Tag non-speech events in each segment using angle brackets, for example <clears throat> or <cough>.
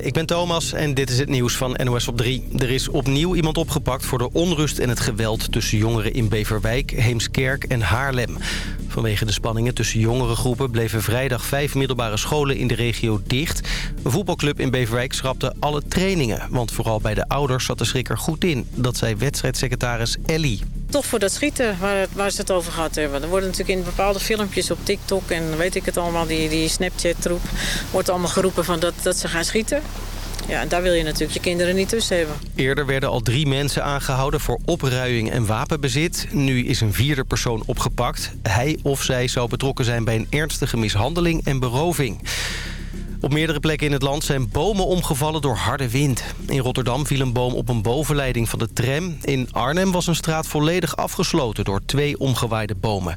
Ik ben Thomas en dit is het nieuws van NOS op 3. Er is opnieuw iemand opgepakt voor de onrust en het geweld... tussen jongeren in Beverwijk, Heemskerk en Haarlem. Vanwege de spanningen tussen jongere groepen... bleven vrijdag vijf middelbare scholen in de regio dicht. Een voetbalclub in Beverwijk schrapte alle trainingen... want vooral bij de ouders zat de schrik er goed in. Dat zei wedstrijdsecretaris Ellie toch voor dat schieten waar, ze het over gehad hebben. Er worden natuurlijk in bepaalde filmpjes op TikTok en weet ik het allemaal, die, die Snapchat-troep, wordt allemaal geroepen van dat, dat ze gaan schieten. Ja, en daar wil je natuurlijk je kinderen niet tussen hebben. Eerder werden al drie mensen aangehouden voor opruiing en wapenbezit. Nu is een vierde persoon opgepakt. Hij of zij zou betrokken zijn bij een ernstige mishandeling en beroving. Op meerdere plekken in het land zijn bomen omgevallen door harde wind. In Rotterdam viel een boom op een bovenleiding van de tram. In Arnhem was een straat volledig afgesloten door twee omgewaaide bomen.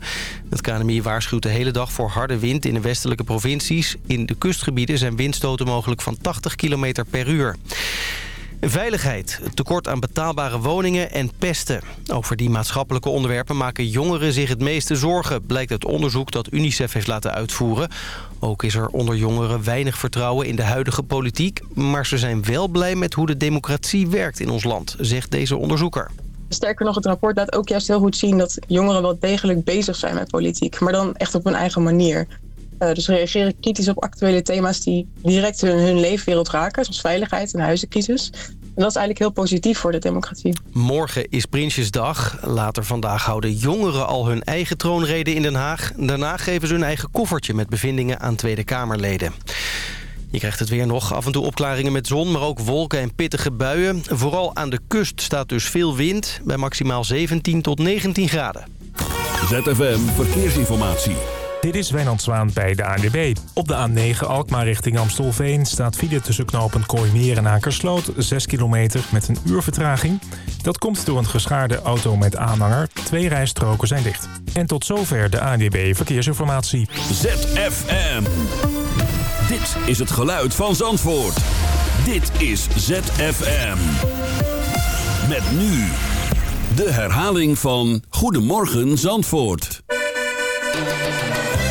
Het KNMI waarschuwt de hele dag voor harde wind in de westelijke provincies. In de kustgebieden zijn windstoten mogelijk van 80 km per uur. Veiligheid, tekort aan betaalbare woningen en pesten. Over die maatschappelijke onderwerpen maken jongeren zich het meeste zorgen... blijkt uit onderzoek dat UNICEF heeft laten uitvoeren. Ook is er onder jongeren weinig vertrouwen in de huidige politiek... maar ze zijn wel blij met hoe de democratie werkt in ons land, zegt deze onderzoeker. Sterker nog, het rapport laat ook juist heel goed zien dat jongeren wel degelijk bezig zijn met politiek. Maar dan echt op hun eigen manier. Uh, dus reageren kritisch op actuele thema's die direct hun, hun leefwereld raken, zoals veiligheid en huizencrisis. En dat is eigenlijk heel positief voor de democratie. Morgen is Prinsjesdag. Later vandaag houden jongeren al hun eigen troonrede in Den Haag. Daarna geven ze hun eigen koffertje met bevindingen aan Tweede Kamerleden. Je krijgt het weer nog. Af en toe opklaringen met zon, maar ook wolken en pittige buien. Vooral aan de kust staat dus veel wind, bij maximaal 17 tot 19 graden. ZFM Verkeersinformatie. Dit is Wijnand Zwaan bij de ANWB. Op de A9 Alkmaar richting Amstelveen staat file tussen knopen Kooimeer en Akersloot. 6 kilometer met een uur vertraging. Dat komt door een geschaarde auto met aanhanger. Twee rijstroken zijn dicht. En tot zover de ANWB Verkeersinformatie. ZFM. Dit is het geluid van Zandvoort. Dit is ZFM. Met nu de herhaling van Goedemorgen Zandvoort. Thank you.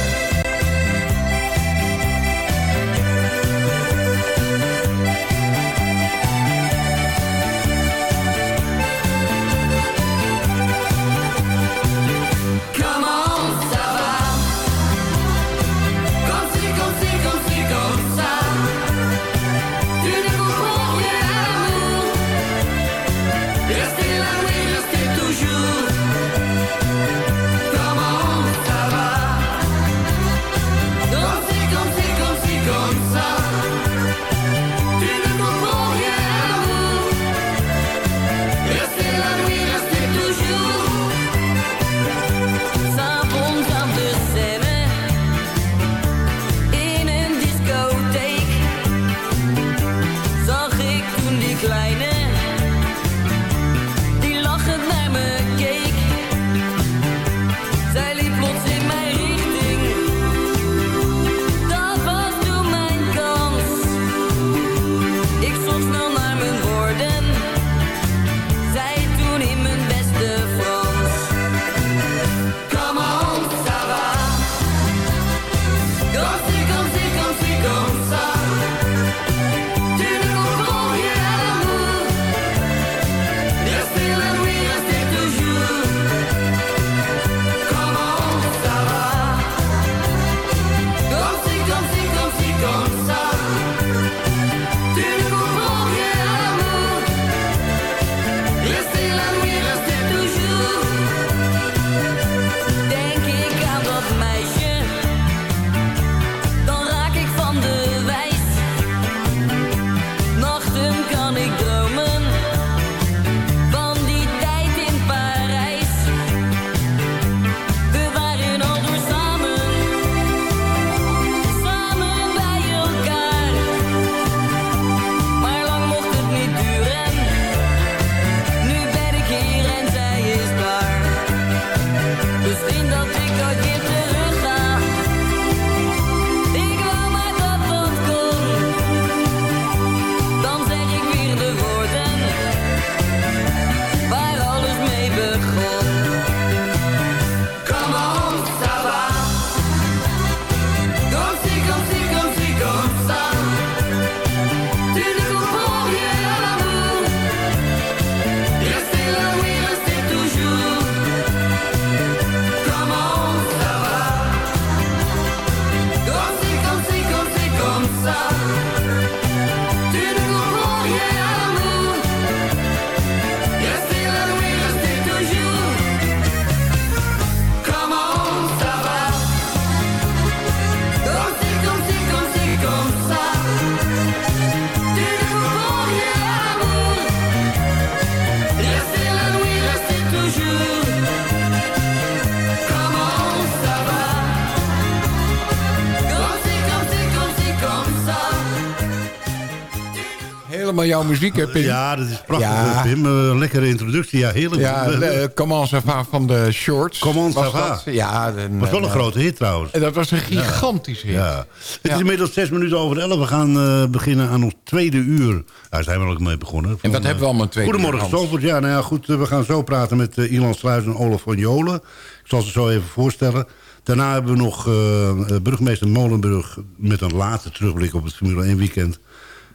Helemaal jouw muziek, hè, Pim? Ja, dat is prachtig, Ja. Pim. Eh, lekkere introductie, ja, heerlijk. Ja, Comment va van de Shorts. Comment ça was va? dat? Ja, een, was wel een eh, grote hit trouwens. En dat was een gigantische hit. Ja. Het is inmiddels zes minuten over elf. We gaan eh, beginnen aan ons tweede uur. Daar zijn we ook mee begonnen. En wat hebben we allemaal tweede Goedemorgen? Zandvoort. Ja, nou ja, goed. eh, we gaan zo praten met eh, Ilan Sluis en Olaf van Jolen. Ik zal ze zo even voorstellen. Daarna hebben we nog eh, eh, burgemeester Molenburg... met een late terugblik op het Formule 1 weekend.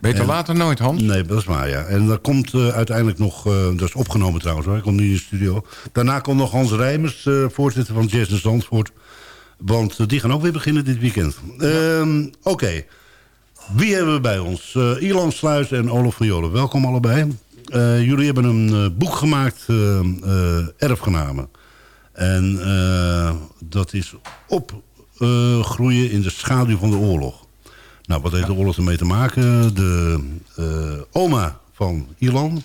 Beter En- later nooit, Hans. Nee, dat is waar, ja. En dan komt eh, uiteindelijk nog... eh, dat is opgenomen trouwens, hoor. Ik kom nu in de studio. Daarna komt nog Hans Rijmers, eh, voorzitter van Jazz in Zandvoort. Want die gaan ook weer beginnen dit weekend. Ehm, Oké. Wie hebben we bij ons? Eh, Ilan Sluis en Olaf van Jolen. Welkom allebei. Jullie hebben een boek gemaakt, Erfgenamen. En dat is opgroeien in de schaduw van de oorlog. Nou, wat heeft de oorlog ermee te maken? De eh, oma van Ilan,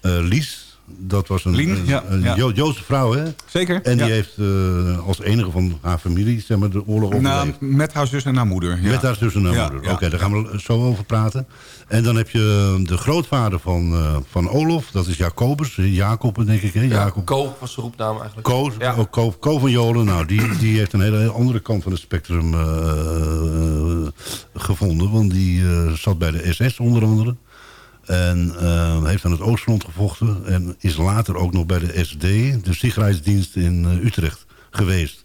eh, Lies, dat was een, Lien, een, ja, een ja. Jo- Joodse vrouw, hè? Zeker. En die ja. heeft eh, als enige van haar familie zeg maar, de oorlog Nou, overleefd. met haar zus en haar moeder. Ja. Met haar zus en haar Ja, moeder. ja. Oké, daar gaan we zo over praten. En dan heb je de grootvader van, eh, van Olof, dat is Jacobus. Jacob, denk ik, hè? Jacob. Ko was zijn roepnaam eigenlijk. Ko, Ja. ook Ko, Ko van Jolen, nou, die, die heeft een hele andere kant van het spectrum eh, gevonden. Want die eh, zat bij de SS onder andere. En eh, heeft aan het Oostfront gevochten. En is later ook nog bij de SD, de Sicherheidsdienst in eh, Utrecht, geweest.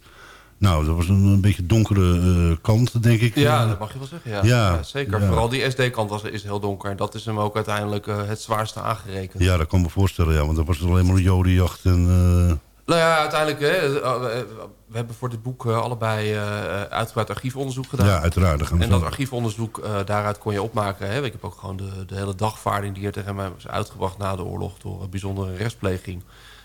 Nou, dat was een, een beetje donkere eh, kant, denk ik. Ja, dat mag je wel zeggen. Ja, Ja, Ja, zeker. ja. Vooral die SD-kant is heel donker. En dat is hem ook uiteindelijk het zwaarste aangerekend. Ja, dat kan ik me voorstellen, ja. Want dat was alleen maar jodenjacht en... eh, Nou ja, uiteindelijk, hè, eh, we- we hebben voor dit boek eh, allebei eh, uitgebreid archiefonderzoek gedaan. ja, uiteraard. En dat zo- archiefonderzoek, eh, daaruit kon je opmaken. Hè? Ik heb ook gewoon de, de hele dagvaarding die er tegen mij was uitgebracht na de oorlog door een bijzondere rechtspleging.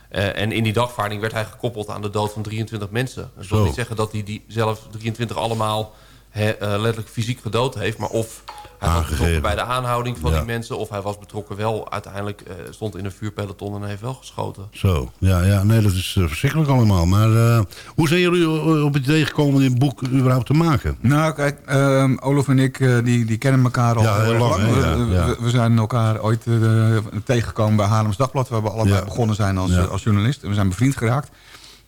Eh, en in die dagvaarding werd hij gekoppeld aan de dood van 23 mensen. Dat wil niet zeggen dat hij die zelf 23 allemaal eh, letterlijk fysiek gedood heeft. Maar of hij was Aangegeven. betrokken bij de aanhouding van Ja. die mensen... of hij was betrokken wel uiteindelijk, eh, stond in een vuurpeloton en heeft wel geschoten. Zo, ja, ja, nee, dat is eh, verschrikkelijk allemaal. Maar eh, hoe zijn jullie op het idee gekomen om dit boek überhaupt te maken? Nou, kijk, ehm, Olaf en ik eh, die, die kennen elkaar al Ja, heel lang? We- Ja, ja. We, we zijn elkaar ooit eh, tegengekomen bij Haarlems Dagblad... waar we allebei Ja. begonnen zijn als, Ja. als journalist. En we zijn bevriend geraakt.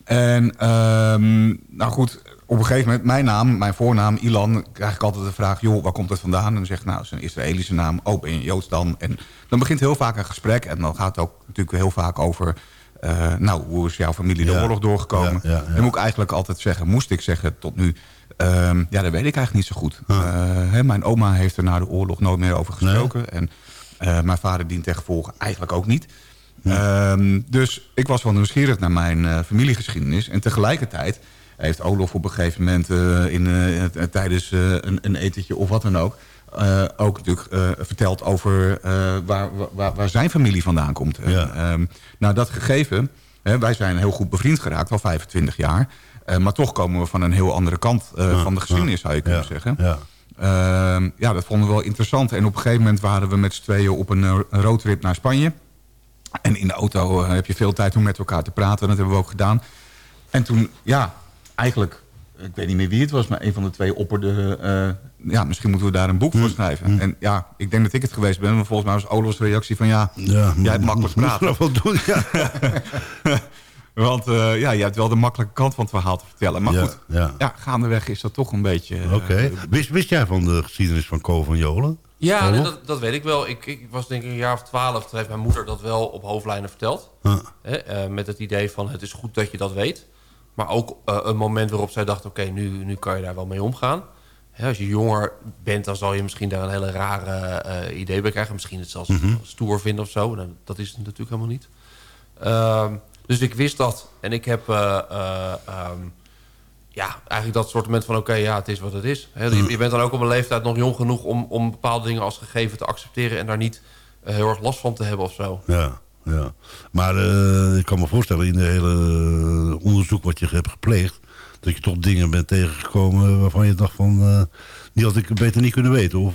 En ehm, nou goed, op een gegeven moment, mijn naam, mijn voornaam, Ilan... krijg ik altijd de vraag, joh, waar komt het vandaan? En dan zeg ik, nou, het is een Israëlische naam. Oh, ben je Joods dan? En dan begint heel vaak een gesprek. En dan gaat het ook natuurlijk heel vaak over... eh, nou, hoe is jouw familie de Ja. oorlog doorgekomen? Ja, ja, ja. Dan moet ik eigenlijk altijd zeggen, moest ik zeggen tot nu... ehm, ja, dat weet ik eigenlijk niet zo goed. Eh, hè, mijn oma heeft er na de oorlog nooit meer over gesproken. En eh, mijn vader dient ten gevolge eigenlijk ook niet. Ehm, dus ik was wel nieuwsgierig naar mijn familiegeschiedenis. En tegelijkertijd heeft Olof op een gegeven moment... eh, in, eh, t- tijdens eh, een, een etentje of wat dan ook... eh, ook natuurlijk eh, verteld over eh, waar, waar, waar zijn familie vandaan komt. Ja. ehm, nou, dat gegeven... Hè, wij zijn heel goed bevriend geraakt, al 25 jaar. Eh, maar toch komen we van een heel andere kant eh, Ja, van de geschiedenis, zou je kunnen ja, zeggen. Ja. Ehm, ja, dat vonden we wel interessant. En op een gegeven moment waren we met z'n tweeën op een, eh, roadtrip naar Spanje. En in de auto eh, heb je veel tijd om met elkaar te praten. Dat hebben we ook gedaan. En toen, ja, eigenlijk... Ik weet niet meer wie het was, maar een van de twee opperde... eh, ja, misschien moeten we daar een boek voor schrijven. En ja, ik denk dat ik het geweest ben. Maar volgens mij was Olof's reactie van... ja, Ja, jij hebt makkelijk praten. moet wel doen, ja. <laughs> Want eh, ja, je hebt wel de makkelijke kant van het verhaal te vertellen. Maar Ja, goed, ja. ja, gaandeweg is dat toch een beetje... eh, Oké. Wist, wist jij van de geschiedenis van Ko van Jolen? Ja, nee, dat, dat weet ik wel. Ik, ik was denk ik een jaar of twaalf. Toen heeft mijn moeder dat wel op hoofdlijnen verteld. Huh. Hè, eh, met het idee van het is goed dat je dat weet. Maar ook eh, een moment waarop zij dacht... oké, nu, nu kan je daar wel mee omgaan. Hè, als je jonger bent, dan zal je misschien daar een hele rare eh, idee bij krijgen. Misschien het zelfs Mhm. stoer vinden of zo. Nou, dat is het natuurlijk helemaal niet. Ehm, dus ik wist dat. En ik heb... eh, eh, ehm, ja, eigenlijk dat soort moment van... oké, ja, het is wat het is. Hè, je, je bent dan ook op een leeftijd nog jong genoeg... om, om bepaalde dingen als gegeven te accepteren... en daar niet heel erg last van te hebben of zo. Ja, ja. Maar eh, ik kan me voorstellen in de hele eh, onderzoek wat je hebt gepleegd... dat je toch dingen bent tegengekomen waarvan je dacht van... eh, die had ik beter niet kunnen weten. Of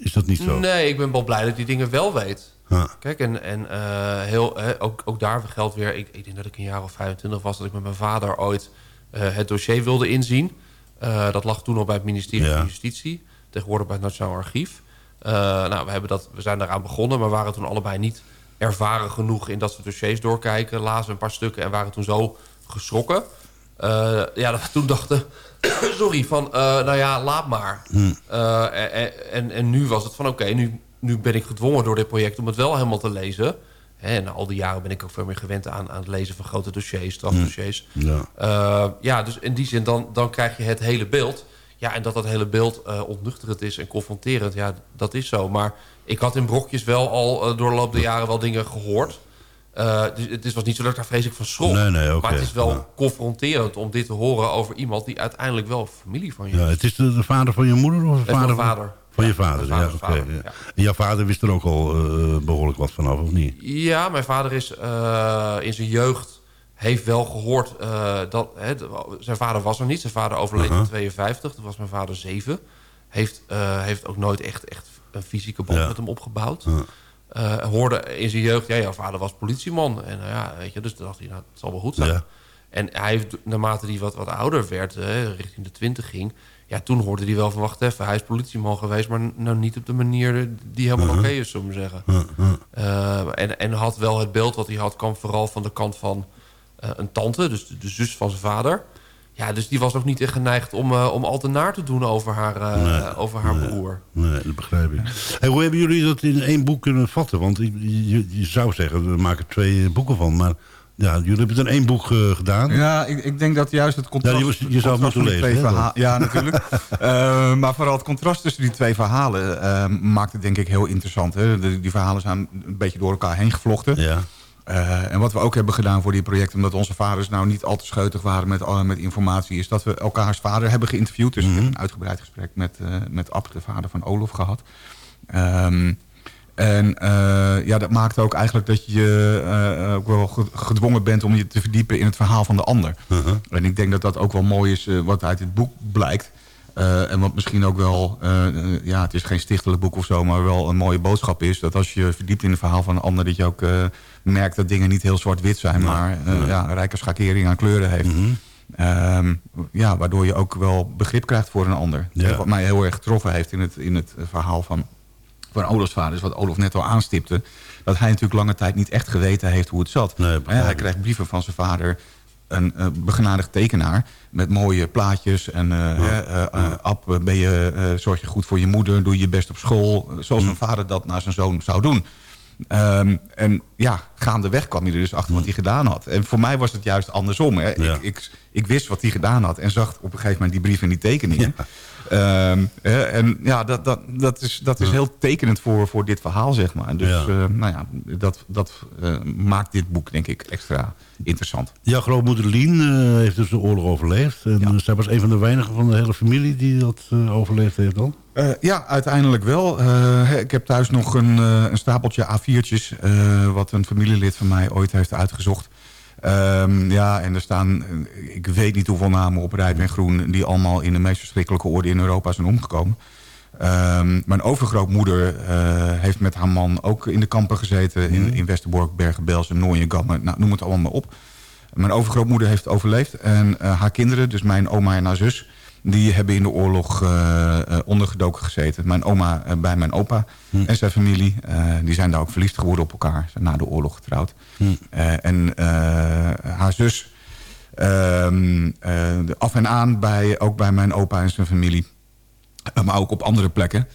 is dat niet zo? Nee, ik ben wel blij dat ik die dingen wel weet. Ja. Kijk, en, en heel, hè, ook, ook daar geldt weer... Ik, ik denk dat ik een jaar of 25 was... dat ik met mijn vader ooit het dossier wilde inzien. Dat lag toen al bij het ministerie Ja. van Justitie. Tegenwoordig bij het Nationaal Archief. Nou, we, hebben dat, we zijn daaraan begonnen, maar waren toen allebei niet ervaren genoeg in dat soort dossiers doorkijken. Lazen een paar stukken en waren toen zo geschrokken. Eh, ja, dat <laughs> we toen dachten, <coughs> sorry, van eh, nou ja, laat maar. Eh, en, en, en nu was het van oké, nu, nu ben ik gedwongen door dit project om het wel helemaal te lezen. Hè, En al die jaren ben ik ook veel meer gewend aan, aan het lezen van grote dossiers, strafdossiers. Ja. Eh, ja, dus in die zin, dan, dan krijg je het hele beeld. Ja, en dat dat hele beeld ontnuchterend is en confronterend, ja, dat is zo. Maar ik had in brokjes wel al eh, door de loop der jaren wel dingen gehoord. Eh, dus het was niet zo dat ik daar vreselijk van schrok. Nee, nee. Maar het is wel Ja. confronterend om dit te horen over iemand... die uiteindelijk wel familie van je Ja, is. het is de, de vader van je moeder of de vader van, vader. van je vader? Ja, oké. ja. En jouw vader wist er ook al eh, behoorlijk wat vanaf, of niet? Ja, mijn vader is in zijn jeugd heeft wel gehoord eh, dat hè, zijn vader was er niet. Zijn vader overleed in 52. Toen was mijn vader zeven. Heeft, heeft ook nooit echt, echt een fysieke band Ja. met hem opgebouwd. Ja. Eh, hoorde in zijn jeugd, ja, jouw vader was politieman. En nou ja, weet je, dus dacht hij, nou, het zal wel goed zijn. Ja. En hij heeft, naarmate hij wat, wat ouder werd, richting de twintig ging... ja, toen hoorde hij wel van, wacht even, hij is politieman geweest... maar nou niet op de manier die helemaal oké is, zullen we zeggen. Eh, en, en had wel het beeld wat hij had, kwam vooral van de kant van eh, een tante, dus de, de zus van zijn vader. Ja, dus die was ook niet echt geneigd om, eh, om al te naar te doen over haar, eh, Nee, over haar broer. Nee, dat begrijp ik. Hey, hoe hebben jullie dat in één boek kunnen vatten? Want je, je, je zou zeggen, we maken twee boeken van. Maar ja, jullie hebben het in één boek eh, gedaan. Ja, ik, ik denk dat juist het contrast... Ja, je zou het moeten lezen, hè, Ja, natuurlijk. <laughs> Eh, maar vooral het contrast tussen die twee verhalen eh, maakt het denk ik heel interessant. Hè? De- die verhalen zijn een beetje door elkaar heen gevlochten. Ja. Eh, en wat we ook hebben gedaan voor die projecten... omdat onze vaders nou niet al te scheutig waren met, eh, met informatie... is dat we elkaars vader hebben geïnterviewd. Dus ik heb een uitgebreid gesprek met, eh met Ab, de vader van Olof, gehad. Ehm, en ja, dat maakt ook eigenlijk dat je ook wel ge- gedwongen bent... om je te verdiepen in het verhaal van de ander. En ik denk dat dat ook wel mooi is wat uit dit boek blijkt... Eh, en wat misschien ook wel, eh, eh, ja, het is geen stichtelijk boek of zo, maar wel een mooie boodschap is. Dat als je verdiept in het verhaal van een ander, dat je ook merkt dat dingen niet heel zwart-wit zijn, maar ja, een rijke schakering aan kleuren heeft. Mhm. Ehm, ja, waardoor je ook wel begrip krijgt voor een ander. Ja. Wat mij heel erg getroffen heeft in het, in het verhaal van, van Olofs vader, is wat Olof net al aanstipte. Dat hij natuurlijk lange tijd niet echt geweten heeft hoe het zat. Nee, hij krijgt brieven van zijn vader een uh, begenadigd tekenaar met mooie plaatjes. En uh, uh, Ab, ben je, zorg je goed voor je moeder, doe je best op school. Zoals Mm. een vader dat naar zijn zoon zou doen. Um, en ja, gaandeweg kwam hij er dus achter wat hij gedaan had. En voor mij was het juist andersom. Hè. Ja. Ik, ik, ik, wist wat hij gedaan had en zag op een gegeven moment die brief en die tekeningen. Ja. Um, hè, en ja, dat, dat, dat is, dat is Ja. heel tekenend voor, voor dit verhaal, zeg maar. Dus Ja. uh, nou ja, dat, dat uh, maakt dit boek, denk ik, extra interessant. Jouw grootmoeder Lien uh, heeft dus de oorlog overleefd. En Ja. zij was een van de weinigen van de hele familie die dat overleefd heeft dan? Ja, uiteindelijk wel. Ik heb thuis nog een, een stapeltje A4'tjes... wat een familielid van mij ooit heeft uitgezocht. Um, ja, en er staan, ik weet niet hoeveel namen op rijp en groen... die allemaal in de meest verschrikkelijke orde in Europa zijn omgekomen. Um, mijn overgrootmoeder uh, heeft met haar man ook in de kampen gezeten... in, in Westerbork, Bergen-Belsen, Nooien, Gammen, nou, noem het allemaal maar op. Mijn overgrootmoeder heeft overleefd en uh, haar kinderen, dus mijn oma en haar zus... die hebben in de oorlog uh, ondergedoken gezeten. Mijn oma bij mijn opa hm. en zijn familie. die zijn daar ook verliefd geworden op elkaar. Zijn na de oorlog getrouwd. Hm. en haar zus... Ehm, af en aan bij, ook bij mijn opa en zijn familie. maar ook op andere plekken.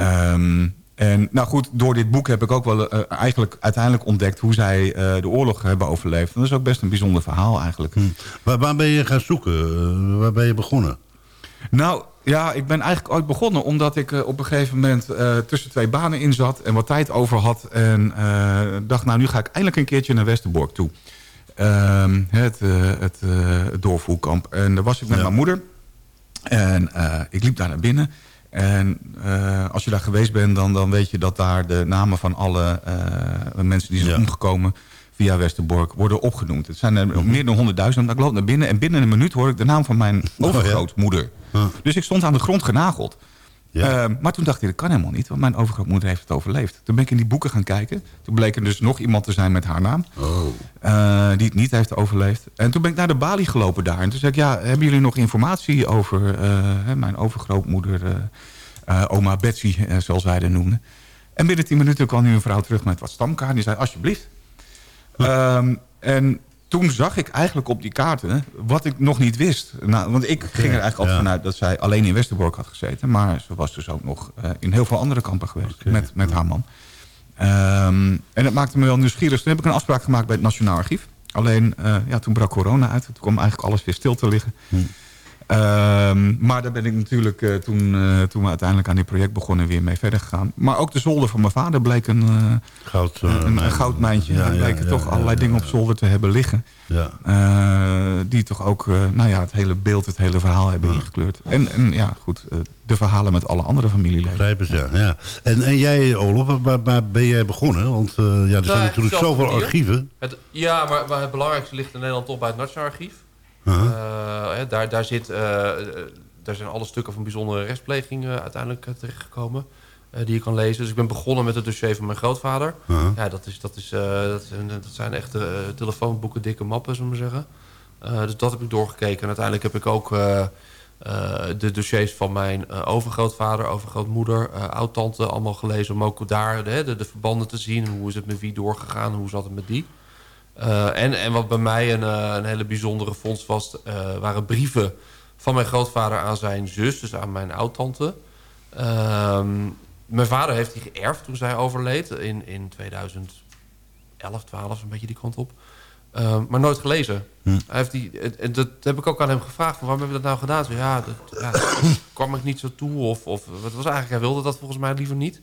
Um, en nou goed, door dit boek heb ik ook wel uh, eigenlijk uiteindelijk ontdekt... hoe zij uh, de oorlog hebben overleefd. En dat is ook best een bijzonder verhaal eigenlijk. Hm. Waar, waar, ben je gaan zoeken? Uh, waar ben je begonnen? Nou, ja, ik ben eigenlijk ooit begonnen... omdat ik op een gegeven moment tussen twee banen in zat... en wat tijd over had. En dacht, nou, nu ga ik eindelijk een keertje naar Westerbork toe. Ehm, het, het, doorvoerkamp. En daar was ik met ja. mijn moeder. En ik liep daar naar binnen... En als je daar geweest bent, dan, dan weet je dat daar de namen van alle mensen die zijn ja. omgekomen via Westerbork worden opgenoemd. Het zijn er mm -hmm. meer dan honderdduizend. Ik loop naar binnen en binnen een minuut hoor ik de naam van mijn overgrootmoeder. Oh, ja. ja. Dus ik stond aan de grond genageld. Ja. Uh, maar toen dacht ik, dat kan helemaal niet, want mijn overgrootmoeder heeft het overleefd. Toen ben ik in die boeken gaan kijken. Toen bleek er dus nog iemand te zijn met haar naam. Oh. Uh, die het niet heeft overleefd. En toen ben ik naar de balie gelopen daar. En toen zei ik, ja, hebben jullie nog informatie over uh, mijn overgrootmoeder... Eh, oma Betsy, eh, zoals wij dat noemden. En binnen tien minuten kwam nu een vrouw terug met wat stamkaarten. Die zei, alsjeblieft. Ehm, en toen zag ik eigenlijk op die kaarten wat ik nog niet wist. Nou, want ik ging er eigenlijk altijd ja. vanuit dat zij alleen in Westerbork had gezeten. Maar ze was dus ook nog eh, in heel veel andere kampen geweest met, met haar man. Ehm, en dat maakte me wel nieuwsgierig. Toen heb ik een afspraak gemaakt bij het Nationaal Archief. Alleen, eh, ja, toen brak corona uit. Toen kwam eigenlijk alles weer stil te liggen. Ehm, maar daar ben ik natuurlijk eh, toen, eh, toen we uiteindelijk aan dit project begonnen weer mee verder gegaan. Maar ook de zolder van mijn vader bleek een, eh, Goud, een, een mijn- goudmijntje. Ja, er ja, bleken ja, toch ja, allerlei ja, dingen op zolder te hebben liggen. Ja. Eh, die toch ook eh, nou ja, het hele beeld, het hele verhaal hebben ingekleurd. En, en ja, goed, de verhalen met alle andere familieleden. Ja. ja. En, en jij, Olof, waar, waar- ben jij begonnen? Want eh, ja, er zijn Nou, natuurlijk zoveel archieven. Het, ja, maar, maar het belangrijkste ligt in Nederland toch bij het Nationaal Archief. Uh-huh. Eh, hè, daar, daar, zit, eh, eh, daar zijn alle stukken van bijzondere rechtspleging uiteindelijk terechtgekomen. die je kan lezen. Dus ik ben begonnen met het dossier van mijn grootvader. Uh-huh. Ja, dat, is, dat, is, dat, zijn, dat zijn echt telefoonboeken, dikke mappen, zullen we maar zeggen. Dus dat heb ik doorgekeken. En uiteindelijk heb ik ook de dossiers van mijn overgrootvader, overgrootmoeder, oud-tante allemaal gelezen. Om ook daar de, de, de verbanden te zien. Hoe is het met wie doorgegaan, hoe zat het met die. Eh, en, en wat bij mij een, eh, een hele bijzondere fonds was... eh, waren brieven van mijn grootvader aan zijn zus, dus aan mijn oud-tante. Ehm, mijn vader heeft die geërfd toen zij overleed in, in 2011, 12, een beetje die kant op. Ehm, maar nooit gelezen. Hij heeft die, dat heb ik ook aan hem gevraagd. Van, waarom hebben we dat nou gedaan? Zo, ja, dat, ja, kwam ik niet zo toe. Of, of wat was eigenlijk, hij wilde dat volgens mij liever niet.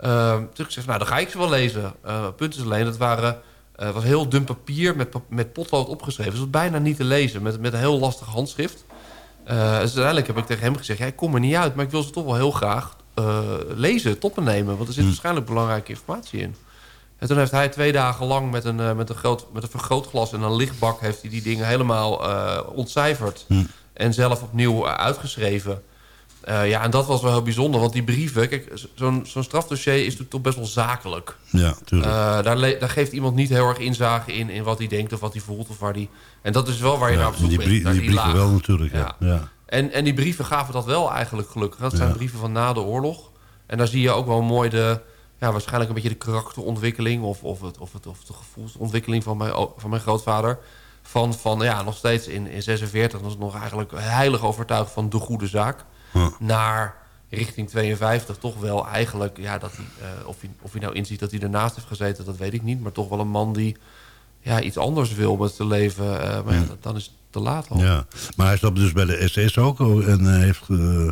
Ehm, toen heb ik gezegd, nou, dan ga ik ze wel lezen. Punt is alleen, dat waren, eh, was heel dun papier met, met potlood opgeschreven. Dus het was bijna niet te lezen, met, met een heel lastig handschrift. Eh, dus uiteindelijk heb ik tegen hem gezegd, ja, ik kom er niet uit, maar ik wil ze toch wel heel graag eh, lezen, toppen nemen. Want er zit waarschijnlijk belangrijke informatie in. En toen heeft hij twee dagen lang met een, met een, groot, met een vergrootglas en een lichtbak... heeft hij die dingen helemaal ontcijferd. En zelf opnieuw uitgeschreven. Eh, ja, en dat was wel heel bijzonder. Want die brieven... Kijk, zo'n zo'n strafdossier is natuurlijk toch best wel zakelijk. Ja, tuurlijk. Eh, daar, daar geeft iemand niet heel erg inzage in... in wat hij denkt of wat hij voelt of waar hij... En dat is wel waar je naar op zoek die, bent. die die brieven wel natuurlijk, ja. ja. En, en die brieven gaven dat wel eigenlijk gelukkig. Dat zijn brieven van na de oorlog. En daar zie je ook wel mooi de... Ja, waarschijnlijk een beetje de karakterontwikkeling... of, of, het, of, het, of de gevoelsontwikkeling van mijn, van mijn grootvader. Van, van ja, nog steeds in, in 46... was het nog eigenlijk heilig overtuigd van de goede zaak. Naar richting 52 toch wel eigenlijk... Ja, dat hij, eh, of, hij, of hij nou inziet dat hij ernaast heeft gezeten... dat weet ik niet. Maar toch wel een man die ja, iets anders wil met zijn leven. eh, maar ja, dan is het te laat al. Ja, maar hij zat dus bij de SS ook oh, en hij heeft eh,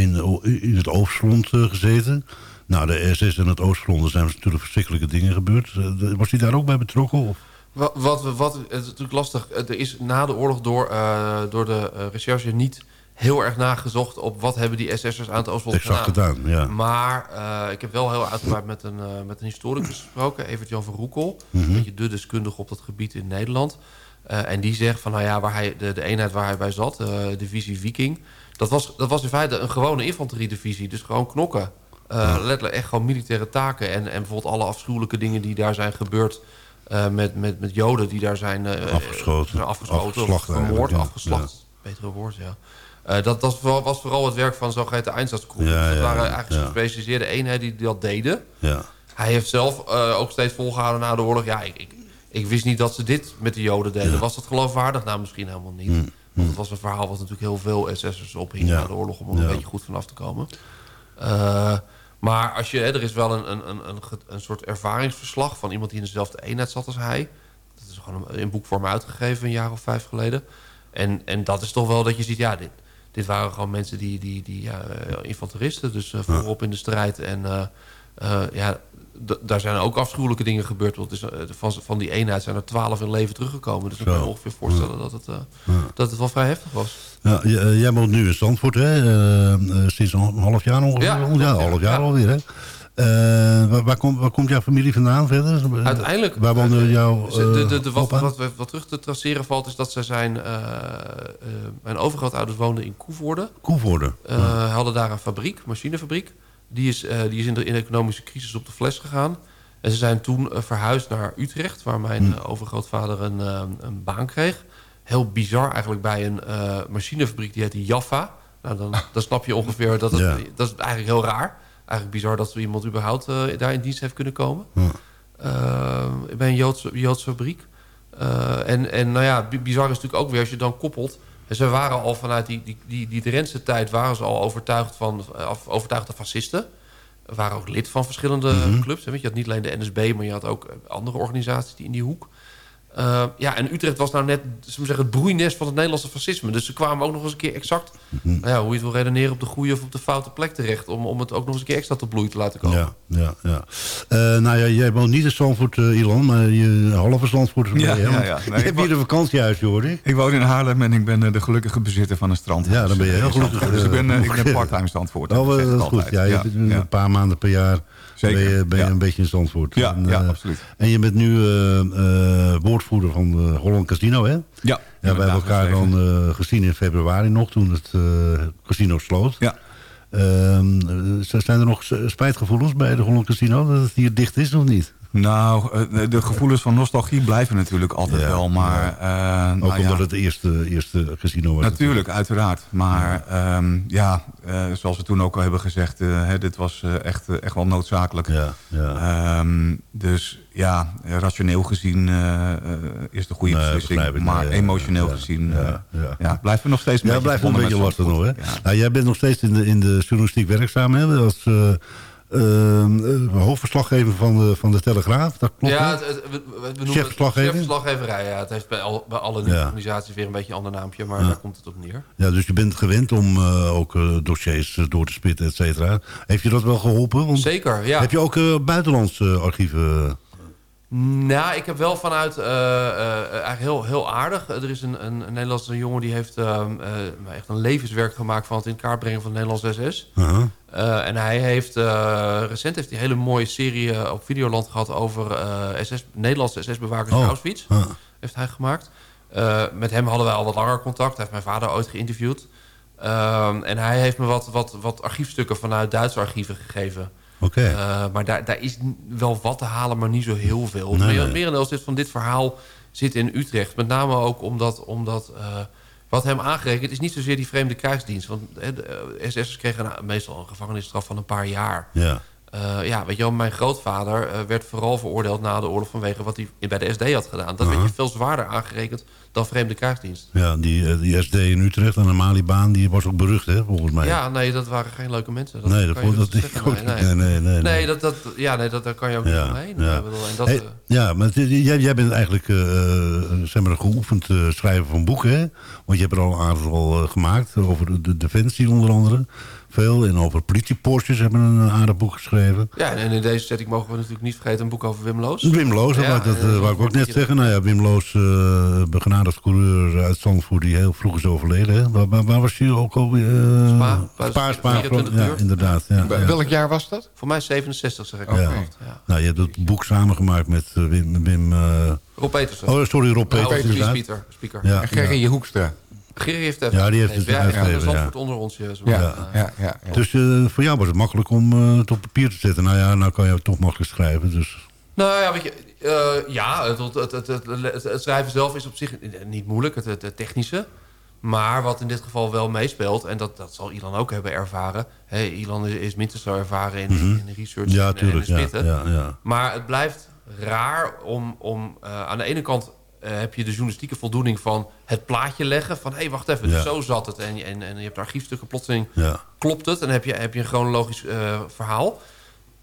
in, in het Oostfront eh, gezeten. Nou, de SS en het Oostfront, daar zijn natuurlijk verschrikkelijke dingen gebeurd. Eh, was hij daar ook bij betrokken? Of? Wat, wat, het is natuurlijk lastig. Er is na de oorlog door, eh, door de eh, recherche niet heel erg nagezocht op wat hebben die SS'ers aan het Oostblok Exact gedaan, ja. Maar eh, ik heb wel heel uitgebreid met een, eh, met een historicus gesproken, Evert-Jan van Roekel. Mhm. Een beetje de deskundige op dat gebied in Nederland. Eh, en die zegt van, nou ja, waar hij, de, de eenheid waar hij bij zat, eh, divisie Viking... Dat was, dat was in feite een gewone infanteriedivisie, dus gewoon knokken. Eh, Letterlijk echt gewoon militaire taken. En, en bijvoorbeeld alle afschuwelijke dingen die daar zijn gebeurd... met, met, met joden die daar zijn, Afgeschoten. zijn afgeschoten Afgeslacht of vermoord, ja. afgeslacht. Betere woord, ja. Eh, dat, dat was, vooral het werk van zogeheten Einsatzgroep. Ja, dat ja, waren eigenlijk ja. gespecialiseerde eenheden die dat deden. Ja. Hij heeft zelf eh, ook steeds volgehouden na de oorlog. Ja, ik, ik, ik wist niet dat ze dit met de Joden deden. Was dat geloofwaardig? Nou, misschien helemaal niet. Want het was een verhaal wat natuurlijk heel veel SS'ers ophing na de oorlog... om er een beetje goed vanaf te komen. Eh, maar als je, hè, er is wel een, een, een, een, soort ervaringsverslag... van iemand die in dezelfde eenheid zat als hij. Dat is gewoon in boekvorm uitgegeven een jaar of vijf geleden. En, en dat is toch wel dat je ziet... ja, dit, dit waren gewoon mensen die, die, die ja, eh, infanteristen... dus eh, voorop in de strijd en... eh, ja, daar zijn ook afschuwelijke dingen gebeurd. Want is, van, van die eenheid zijn er twaalf in leven teruggekomen. Dus ik kan me ongeveer voorstellen dat, het, dat het wel vrij heftig was. Ja, jij woont nu in Zandvoort, hè? Eh, sinds een half jaar ongeveer? Ja, Ja, half jaar Ja. alweer, hè? Eh, waar, waar, komt, waar komt jouw familie vandaan verder? Uiteindelijk... Waar woonde jouw Ze- de, de, de, eh, wat, wat, wat terug te traceren valt, is dat zij zijn... eh, eh, mijn overgrootouders woonden in Koevoorde. Koevoorde. Eh, hadden daar een fabriek, machinefabriek. Die is, eh, die is in, de, in de economische crisis op de fles gegaan. En ze zijn toen eh, verhuisd naar Utrecht... waar mijn Hm. eh, overgrootvader een, eh, een baan kreeg. Heel bizar eigenlijk bij een eh, machinefabriek die heette Jaffa. Nou, dan, dan snap je ongeveer dat het, Ja. dat is eigenlijk heel raar. Eigenlijk bizar dat zo iemand überhaupt eh, daar in dienst heeft kunnen komen. Ja. Eh, bij een Joodse, Joodse fabriek. Eh, en, en nou ja, bi- bizar is natuurlijk ook weer als je dan koppelt. En ze waren al vanuit die, die, die, die Drentse tijd waren ze al overtuigd van af- overtuigde fascisten. Waren ook lid van verschillende Mhm. clubs. Hè. Je had niet alleen de NSB, maar je had ook eh, andere organisaties die in die hoek. Eh, ja, en Utrecht was nou net zeggen, het broeinest van het Nederlandse fascisme. Dus ze kwamen ook nog eens een keer exact... Mhm. Nou ja, hoe je het wil redeneren op de goede of op de foute plek terecht... om, om het ook nog eens een keer extra tot bloei te laten komen. Ja, ja, ja. Eh, nou ja, jij woont niet in Zandvoort, eh Ilan, maar je halve Zandvoort. is Ja, mee, ja, Want ja. Nee, je ik hebt hier een vakantiehuis, hoor ik. Ik woon in Haarlem en ik ben de gelukkige bezitter van een strand. Ja, dan ben je heel gelukkig. Dus ik ben, ik ben <laughs> part-time standvoort. Oh, dat is goed. Ja, je bent een paar maanden per jaar Zeker, ben je, ben je ja. een beetje in Zandvoort. Ja, En, ja, eh, absoluut. En je bent nu eh, eh, woordvoerder van de Holland Casino, hè? Ja, Ja, wij hebben elkaar dan gezien in februari nog, toen het casino sloot. Ja. Ehm, eh, zijn er nog spijtgevoelens bij de Holland Casino dat het hier dicht is of niet? Nou, eh, de gevoelens van nostalgie blijven natuurlijk altijd Ja, wel. Maar, eh, nou Ook ja, omdat het de eerste, eerste casino was. Natuurlijk, uiteraard. Maar ehm, ja, eh, zoals we toen ook al hebben gezegd... eh, hè, dit was eh, echt, eh, echt wel noodzakelijk. Ja, ja. Ehm, dus ja, rationeel gezien eh, eh, is een goede Nee, beslissing. ik. Maar Nee, ja, emotioneel ja, gezien ja, eh, ja. ja, blijven we nog steeds een Ja, beetje blijft een beetje lastig nog, hè? Ja. Nou, jij bent nog steeds in de, in de journalistiek werkzaam, hè? Als eh, eh, hoofdverslaggever van de, van de Telegraaf, dat klopt, Ja, het, het- we, we noemen Chefverslaggever? chefverslaggeverij. Ja, het heeft bij, al, bij alle Ja. organisaties weer een beetje een ander naampje, maar Ja. daar komt het op neer. Ja, dus je bent gewend om eh, ook eh, dossiers door te spitten, et cetera. Heeft je dat wel geholpen? Want Zeker, ja. Heb je ook buitenlandse archieven? Nou, ik heb wel vanuit eigenlijk heel, heel aardig. Er is een, een, een Nederlandse jongen die heeft eh, eh, echt een levenswerk gemaakt van het in kaart brengen van het Nederlands SS. Uh-huh. Eh, en hij heeft eh, recent heeft hij een hele mooie serie eh, op Videoland gehad over SS, Nederlandse SS-bewakers Oh, Auschwitz. Heeft hij gemaakt. Met hem hadden wij al wat langer contact. Hij heeft mijn vader ooit geïnterviewd. Ehm, en hij heeft me wat, wat, wat archiefstukken vanuit Duitse archieven gegeven. Oké. Eh, maar daar, daar is wel wat te halen, maar niet zo heel veel. Nee, merendeel van dit verhaal zit in Utrecht. Met name ook omdat, omdat wat hem aangerekend is niet zozeer die vreemde krijgsdienst. Want de eh, SS'ers kregen meestal een gevangenisstraf van een paar jaar. Ja. Eh, ja, weet je wel, mijn grootvader eh, werd vooral veroordeeld na de oorlog vanwege wat hij bij de SD had gedaan. Dat werd je veel zwaarder aangerekend dan vreemde krijgsdienst. Ja, die, eh, die SD in Utrecht aan de Malibaan, die was ook berucht, hè, volgens mij. Ja, nee, dat waren geen leuke mensen. Dat nee, dat vond dat ik zeggen. <laughs> ook niet. Nee, nee, nee. Nee, dat, dat, ja, nee dat, daar kan je ook Ja, niet omheen. ja. Ik bedoel, en dat, Hey, ja, maar jij, jij bent eigenlijk zeg maar een geoefend schrijver van boeken, hè? Want je hebt er al een aantal gemaakt, over de, de defensie onder andere. Veel, en over politieporsches hebben een aardig boek geschreven. Ja, en in deze setting mogen we natuurlijk niet vergeten een boek over Wim Loos. Wim Loos, dat, Ja, wou- dat eh, wou ik ook net zeggen. Nou ja, Wim Loos, uh, begenadigd coureur uit Zandvoort, die heel vroeg is overleden. Hè? Waar, waar, waar was hij ook alweer? eh, Spa, Spa, Spa, 24 ja, uur. inderdaad. Ja, ja. Welk jaar was dat? Voor mij 67, zeg ik Ja. al. Ja. Nou, je hebt het boek samengemaakt met Wim... Wim eh, Rob Petersen. oh, sorry, Rob Nou, Peters, Peter, speaker. speaker. Ja, En Gerrie Hoekstra. Gerrie heeft even Ja, die heeft het ja, ja, uitgegeven, ja, ja. onder ons. Ja, zo. Ja, Ja. ja, ja. ja. Dus eh, voor jou was het makkelijk om eh, het op papier te zetten. Nou ja, nou kan je het toch makkelijk schrijven. Dus. Nou ja, weet je, eh, ja, het, het, het, het, het- het schrijven zelf is op zich niet moeilijk, het, het, het technische. Maar wat in dit geval wel meespeelt, en dat, dat zal Ilan ook hebben ervaren. Hè, Ilan is, is minstens zo ervaren in, in de research Mhm. Ja, en, en in tuurlijk. Ja, spitten. ja, ja. Maar het blijft raar om... om eh, aan de ene kant heb je de journalistieke voldoening van het plaatje leggen. Van, hé, hey, wacht even, Ja. zo zat het. En, en, en je hebt archiefstukken, plotseling ja. klopt het. En heb je, heb je een chronologisch eh, verhaal.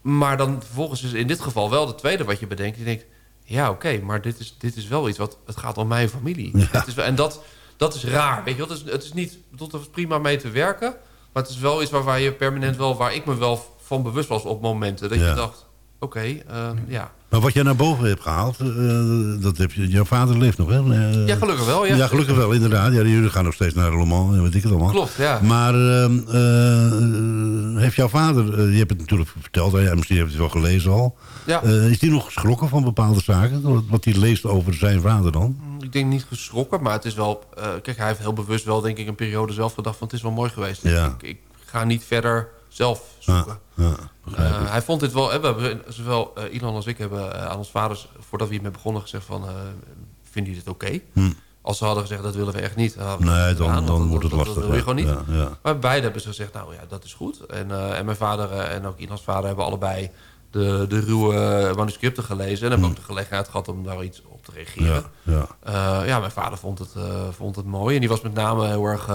Maar dan vervolgens is in dit geval wel de tweede wat je bedenkt. Je denkt, ja, oké, maar dit is, dit is wel iets wat... Het gaat om mijn familie. Het is, wel- en dat, dat is raar, weet je wel. Het is, het is niet... bedoel, Er prima mee te werken. Maar het is wel iets waar, waar je permanent wel... Waar ik me wel van bewust was op momenten. Dat Ja. je dacht, oké, eh, ja. Maar wat jij naar boven hebt gehaald, eh, dat heb je, jouw vader leeft nog, hè? Eh, Ja, gelukkig wel, ja. Ja, gelukkig wel, inderdaad. Ja, jullie gaan nog steeds naar Le Mans en weet ik het allemaal. Klopt, ja. Maar ehm, eh, heeft jouw vader, je hebt het natuurlijk verteld, ja, misschien heeft hij het wel gelezen al. Ja. Is hij nog geschrokken van bepaalde zaken? Wat- Wat hij leest over zijn vader dan? Ik denk niet geschrokken, maar het is wel... kijk, hij heeft heel bewust wel, denk ik, een periode zelf gedacht van... het is wel mooi geweest. Ja. Ik, ik ga niet verder zelf zoeken. Ja, Eh, hij vond dit wel... We hebben, zowel eh, Ilan als ik hebben eh, aan ons vaders... voordat we hiermee begonnen gezegd van... eh vinden jullie dit oké? Hm. Als ze hadden gezegd, dat willen we echt niet. Nee, dan, gedaan, dan wordt het dat- lastig. Dat wil je gewoon niet. Ja, ja. Maar beide hebben ze gezegd, nou ja, dat is goed. En, en mijn vader en ook Inans vader hebben allebei de, de ruwe manuscripten gelezen. En hebben ook de gelegenheid gehad om daar iets op te reageren. Ja, ja. Ja, mijn vader vond het, vond het mooi. En die was met name heel erg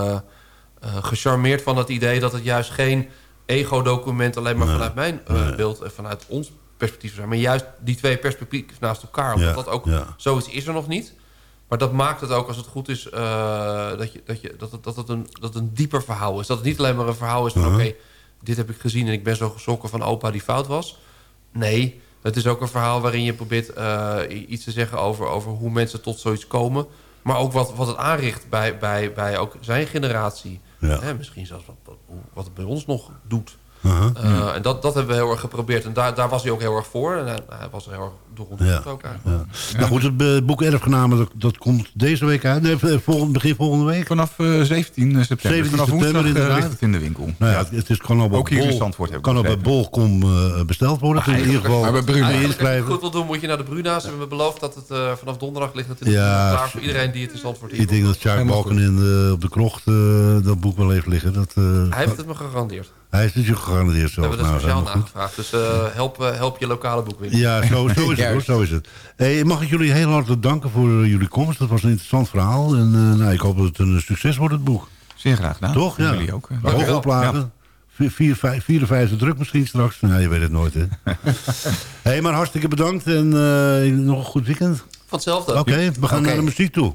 gecharmeerd van het idee... dat het juist geen ego-document alleen maar vanuit mijn eh, beeld... en vanuit ons perspectief zijn. Maar juist die twee perspectieven naast elkaar. Omdat Ja, dat ook, ja. zoiets is er nog niet. Maar dat maakt het ook, als het goed is... eh, dat, je, dat, je, dat, het, dat, het een, dat het een dieper verhaal is. Dat het niet alleen maar een verhaal is van... Uh-huh. oké, dit heb ik gezien en ik ben zo geschrokken van opa die fout was. Nee, het is ook een verhaal waarin je probeert eh, iets te zeggen over, over hoe mensen tot zoiets komen. Maar ook wat, wat het aanricht bij, bij, bij ook zijn generatie. Ja. Hè, misschien zelfs wat, wat, het bij ons nog doet. Eh, En dat, dat hebben we heel erg geprobeerd. En daar, daar was hij ook heel erg voor. En hij, hij was er heel erg door Ja. ook eigenlijk. Ja. Nou goed, het eh, boek Erfgenamen, dat, dat komt deze week uit. Nee, eh, volgende, begin volgende week. Vanaf eh, 17 september. 17 Vanaf september woensdag eh, inderdaad. ligt het in de winkel. Nou ja, het, het is, kan al bij Ook hier in Bol- kan al bij begrepen. Bolcom eh, besteld worden. In ieder geval maar bij Bruna. het inschrijven. goed wil doen, moet je naar de Bruna's. We hebben beloofd dat het eh, vanaf donderdag ligt. Het in de Ja, klaar voor iedereen die het in Zandvoort Ik denk dat Sjaak Balken in de, op de krocht eh, dat boek wel heeft liggen. Dat, eh, Hij heeft het me gegarandeerd. hij is natuurlijk gegarandeerd We zelf. hebben dat Nou, speciaal nagevraagd. Dus eh, help, eh, help je lokale boekwinkel. Ja, zo, zo is <laughs> het hoor, Juist. zo is het. Hey, mag ik jullie heel hartelijk danken voor eh, jullie komst. Dat was een interessant verhaal. En eh, nou, ik hoop dat het een succes wordt, het boek. Zeer graag gedaan. Toch? Ja. Jullie ook. eh. Hoog oplagen. Vier, vier, vijf, vierde, vijfde druk misschien straks. Nou, je weet het nooit, hè. <laughs> hey, maar hartstikke bedankt en eh, nog een goed weekend. Van hetzelfde. Oké, we gaan naar de muziek toe.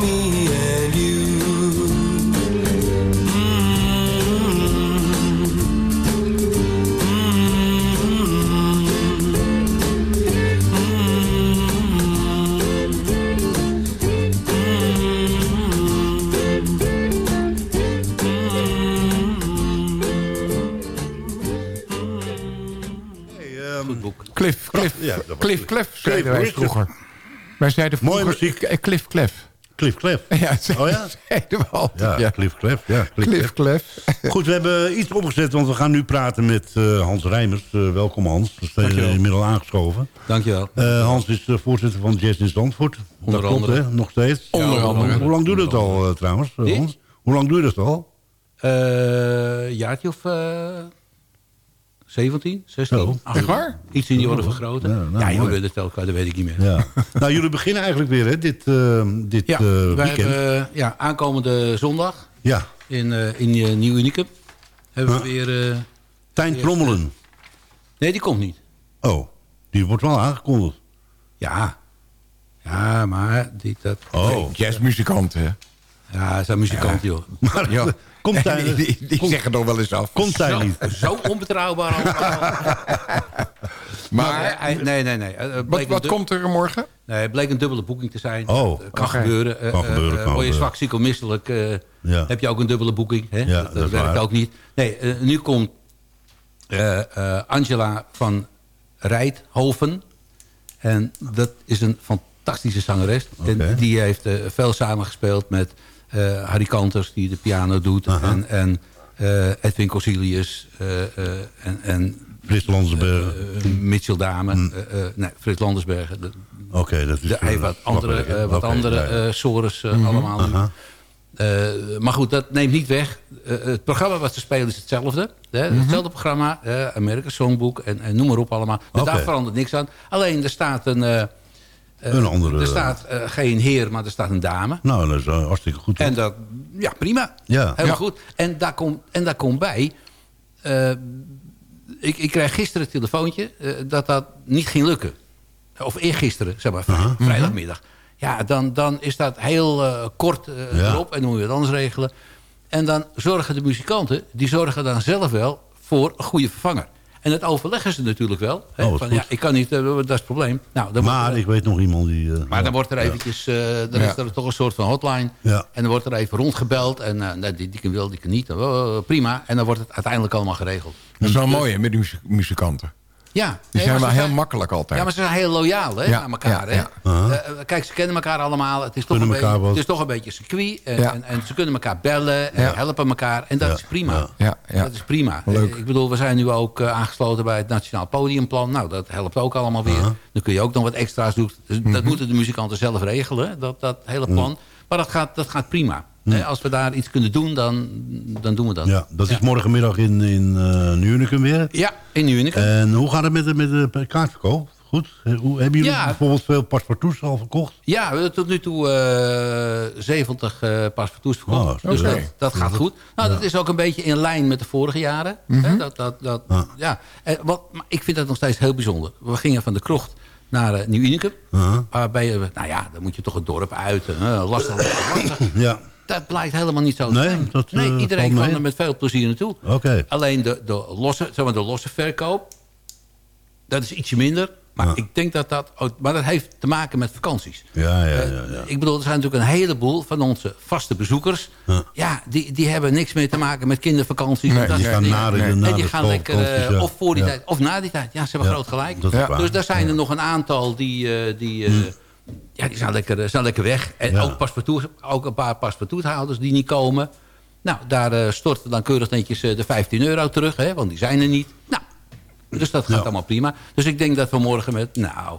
Me and you. Boek. Cliff, Cliff, Ja, Cliff. Cliff, zeiden wij Richard. vroeger. Wij zeiden Mooie vroeger... muziek. eh, Cliff, Clef. Cliff Clef. <laughs> Ja, Oh ja? zeiden we altijd. Ja, Ja, Cliff Clef. Ja, Cliff Cliff, Clef. <laughs> Goed, we hebben iets opgezet, want we gaan nu praten met eh, Hans Rijmers. Eh, welkom Hans, dat is Dankjewel. inmiddels aangeschoven. Dankjewel. Eh, Hans is voorzitter van Jazz in Zandvoort. Onder dat andere. hè? Nog steeds. Onder hoe- andere. Hoe, lang doe je dat al trouwens? Hans? Hoe lang doe je dat al? Eh jaartje of eh 17, 16. Zo. Echt waar? Iets in die orde van grootte. Ja, Ja, nou, bent het dat weet ik niet meer. Ja. <laughs> nou, jullie beginnen eigenlijk weer, hè? Dit, eh, dit Ja, eh, wij weekend. hebben eh, ja, aankomende zondag Ja, in, eh in Nieuw Unicum hebben we weer... eh, Tijn Trommelen. nee, die komt niet. Oh, die wordt wel aangekondigd. Ja, ja maar die, dat, Oh, Jazzmuzikant, hè? ja, hij is een muzikant, joh. <laughs> maar Ja. Komt Tijn, die die, die zeggen nog wel eens af. komt Zo, niet? zo onbetrouwbaar allemaal. <laughs> Maar, hij- nee, nee, nee. Eh, Wat, bleek wat komt er morgen? Nee, het bleek een dubbele boeking te zijn. Oh, Dat kan gebeuren. Eh, Kan eh, gebeuren, eh, kan Word je gebeuren. zwak, ziek of misselijk, eh, Ja. heb je ook een dubbele boeking. Hè? Ja, dat, werkt waar. ook niet. Nee, eh, nu komt eh, eh, Angela van Rijthoven. En dat is een fantastische zangeres. En die heeft eh, veel samengespeeld met eh, Harry Kanters, die de piano doet. En, en eh, Edwin Corsilius eh, eh, en, en Frits Landsberg. eh, Mitchell Dame. eh, eh, nee, Frits Landersbergen. De- Oké, dat is... hij eh, wat andere, eh, wat andere eh, eh, allemaal. Eh, maar goed, dat neemt niet weg. Eh, het programma wat ze spelen is hetzelfde. Hè? Hetzelfde programma, eh American Songbook en, en noem maar op allemaal. Dus Oké. daar verandert niks aan. Alleen er staat een... eh, Een andere- Er staat eh, geen heer, maar er staat een dame. Nou, dat is hartstikke goed. En dat, ja, prima. Ja. Helemaal Ja. goed. En daar komt, en daar komt bij... eh, ik, ik kreeg gisteren een telefoontje eh, dat dat niet ging lukken. Of eergisteren, zeg maar, vrij- vrijdagmiddag. Ja, dan, dan is dat heel kort Ja. erop en dan moet je het anders regelen. En dan zorgen de muzikanten, die zorgen dan zelf wel voor een goede vervanger. En dat overleggen ze natuurlijk wel. Hè, Oh, van, ja, ik kan niet, eh, dat is het probleem. Nou, dan Maar er- ik weet nog iemand die... eh, maar dan wordt er eventjes, eh dan Ja. is er toch een soort van hotline. Ja. En dan wordt er even rondgebeld. En die, die kan wel, die kan niet. Oh, prima. En dan wordt het uiteindelijk allemaal geregeld. Dat is wel mooi hè, met die muzikanten. Ja. Die zijn wel heel makkelijk altijd. Ja, maar ze zijn heel loyaal hè, Ja, aan elkaar. ja, hè? Uh-huh. Eh, eh, kijk, ze kennen elkaar allemaal. Het is, toch een, elkaar beetje, het is toch een beetje circuit. En, Ja. en, en ze kunnen elkaar bellen en Ja. helpen elkaar. En dat Ja, is prima. ja. Dat is prima. Leuk. Ik bedoel, we zijn nu ook eh, aangesloten bij het Nationaal Podiumplan. Nou, dat helpt ook allemaal weer. Dan kun je ook nog wat extra's doen. Dus Mhm. Dat moeten de muzikanten zelf regelen, dat, dat hele plan. Maar dat gaat, dat gaat prima. Als we daar iets kunnen doen, dan, dan doen we dat. Ja, dat is morgenmiddag in, in eh Nieuwenicum weer. Ja, in Unicum. En hoe gaat het met de, met de kaartverkoop? Goed. Hoe, hebben jullie Ja. bijvoorbeeld veel paspartouts al verkocht? Ja, we hebben tot nu toe eh 70 eh paspartouts verkocht. Oh, dus oké. dat, dat gaat goed. Nou, dat is ook een beetje in lijn met de vorige jaren. hè, dat, dat, dat, Ja. ja. En wat, maar ik vind dat nog steeds heel bijzonder. We gingen van de krocht naar uh, Nieuw Unicum. Uh-huh. Waarbij je, nou ja, dan moet je toch het dorp uit. Uh, lastig, lastig. Ja. Dat blijkt helemaal niet zo te Nee, zijn. dat, nee, eh, iedereen mee. er met veel plezier naartoe. Oké. Alleen de, de, losse, zeg maar de losse verkoop, dat is ietsje minder. Maar Ja. ik denk dat dat... Maar dat heeft te maken met vakanties. Ja, ja, Eh, ja. ja. Ik bedoel, er zijn natuurlijk een heleboel van onze vaste bezoekers. Ja. Ja, die, die hebben niks meer te maken met kindervakanties. Nee, en dat Die gaan na de, en die gaan lekker, eh, of voor die tijd, of na die tijd. Ja, ze hebben groot gelijk. Dus daar zijn er nog een aantal die, die, eh, ja, die zijn, lekker, zijn lekker weg. En Ja. ook, paspartout, ook een paar paspartouthouders die niet komen. Nou, daar eh, storten dan keurig netjes eh, de 15 euro terug, hè, want die zijn er niet. Nou, dus dat gaat Ja. allemaal prima. Dus ik denk dat we morgen met, nou,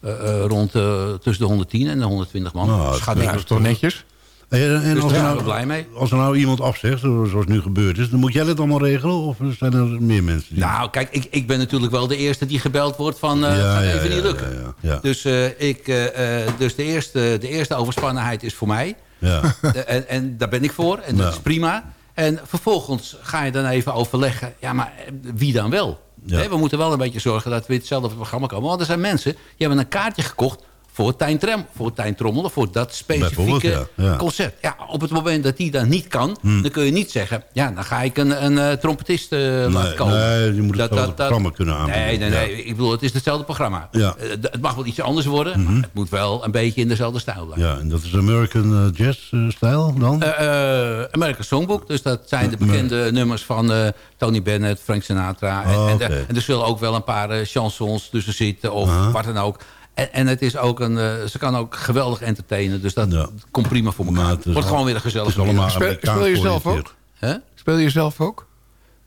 eh, eh, rond eh, tussen de 110 en de 120 man. Nou, Dus gaat dat is toch netjes? En, en Dus als, daar er zijn we nou, blij mee. als er nou iemand afzegt, zoals nu gebeurd is... dan moet jij het allemaal regelen? Of zijn er meer mensen die... Nou, kijk, ik, ik ben natuurlijk wel de eerste die gebeld wordt van... Ja, gaat ja, even ja, niet lukken. Dus, eh, ik, eh, dus de, eerste, de eerste overspannenheid is voor mij. Ja. <laughs> En, en daar ben ik voor. En dat is prima. En vervolgens ga je dan even overleggen... ja, maar wie dan wel? Ja. We moeten wel een beetje zorgen dat we in hetzelfde programma komen. Want er zijn mensen die hebben een kaartje gekocht... voor Tijn, Trem, voor Tijn Trommelen, voor dat specifieke ja, concert. Ja, op het moment dat die dan niet kan... dan kun je niet zeggen... ja, dan ga ik een, een eh, trompetist eh, laten komen. nee, je moet hetzelfde programma kunnen aanbieden. Nee, nee, Ja. nee. Ik bedoel, het is hetzelfde programma. Ja. Mhm. Eh, het mag wel iets anders worden... maar het moet wel een beetje in dezelfde stijl blijven. Ja, en dat is American Jazz-stijl dan? American Songbook. Dus dat zijn de bekende nummers van Tony Bennett, Frank Sinatra. En, Oh, en, de- oké. en er zullen ook wel een paar chansons tussen zitten. Of wat dan ook. En, en het is ook een, eh, ze kan ook geweldig entertainen. Dus dat Ja. komt prima voor elkaar. Het wordt al- gewoon weer een gezellig allemaal Speel- speel je zelf. Hè? Speel je zelf ook?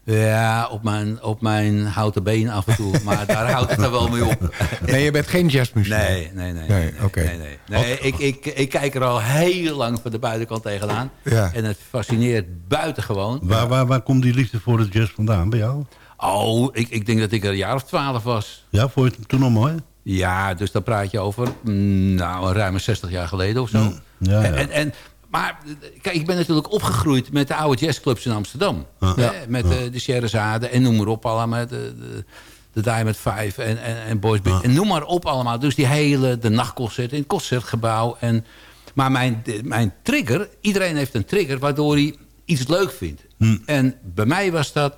Ja, op mijn, op mijn houten been af en toe. <laughs> Maar daar houdt het er wel mee op. Nee, je bent geen jazzmuziek. Nee, nee, nee. Nee, oké. nee, nee. nee ik, ik, ik kijk er al heel lang van de buitenkant tegenaan. Ja. En het fascineert buitengewoon. Waar, waar, waar komt die liefde voor de jazz vandaan bij jou? Oh, ik, ik denk dat ik er een jaar of twaalf was. Ja, vond je het toen al mooi? Ja, dus dan praat je over mm, nou, een ruime 60 jaar geleden of zo. Mm, ja, ja. En, en, maar kijk, ik ben natuurlijk opgegroeid met de oude jazzclubs in Amsterdam. Ja. Hè, met de Sherazade en noem maar op allemaal. De, de, de Diamond Five en, en, en Boys Band. En noem maar op allemaal. Dus die hele, de nachtconcert in het concertgebouw. En, maar mijn, de- mijn trigger, iedereen heeft een trigger waardoor hij iets leuk vindt. Hm. En bij mij was dat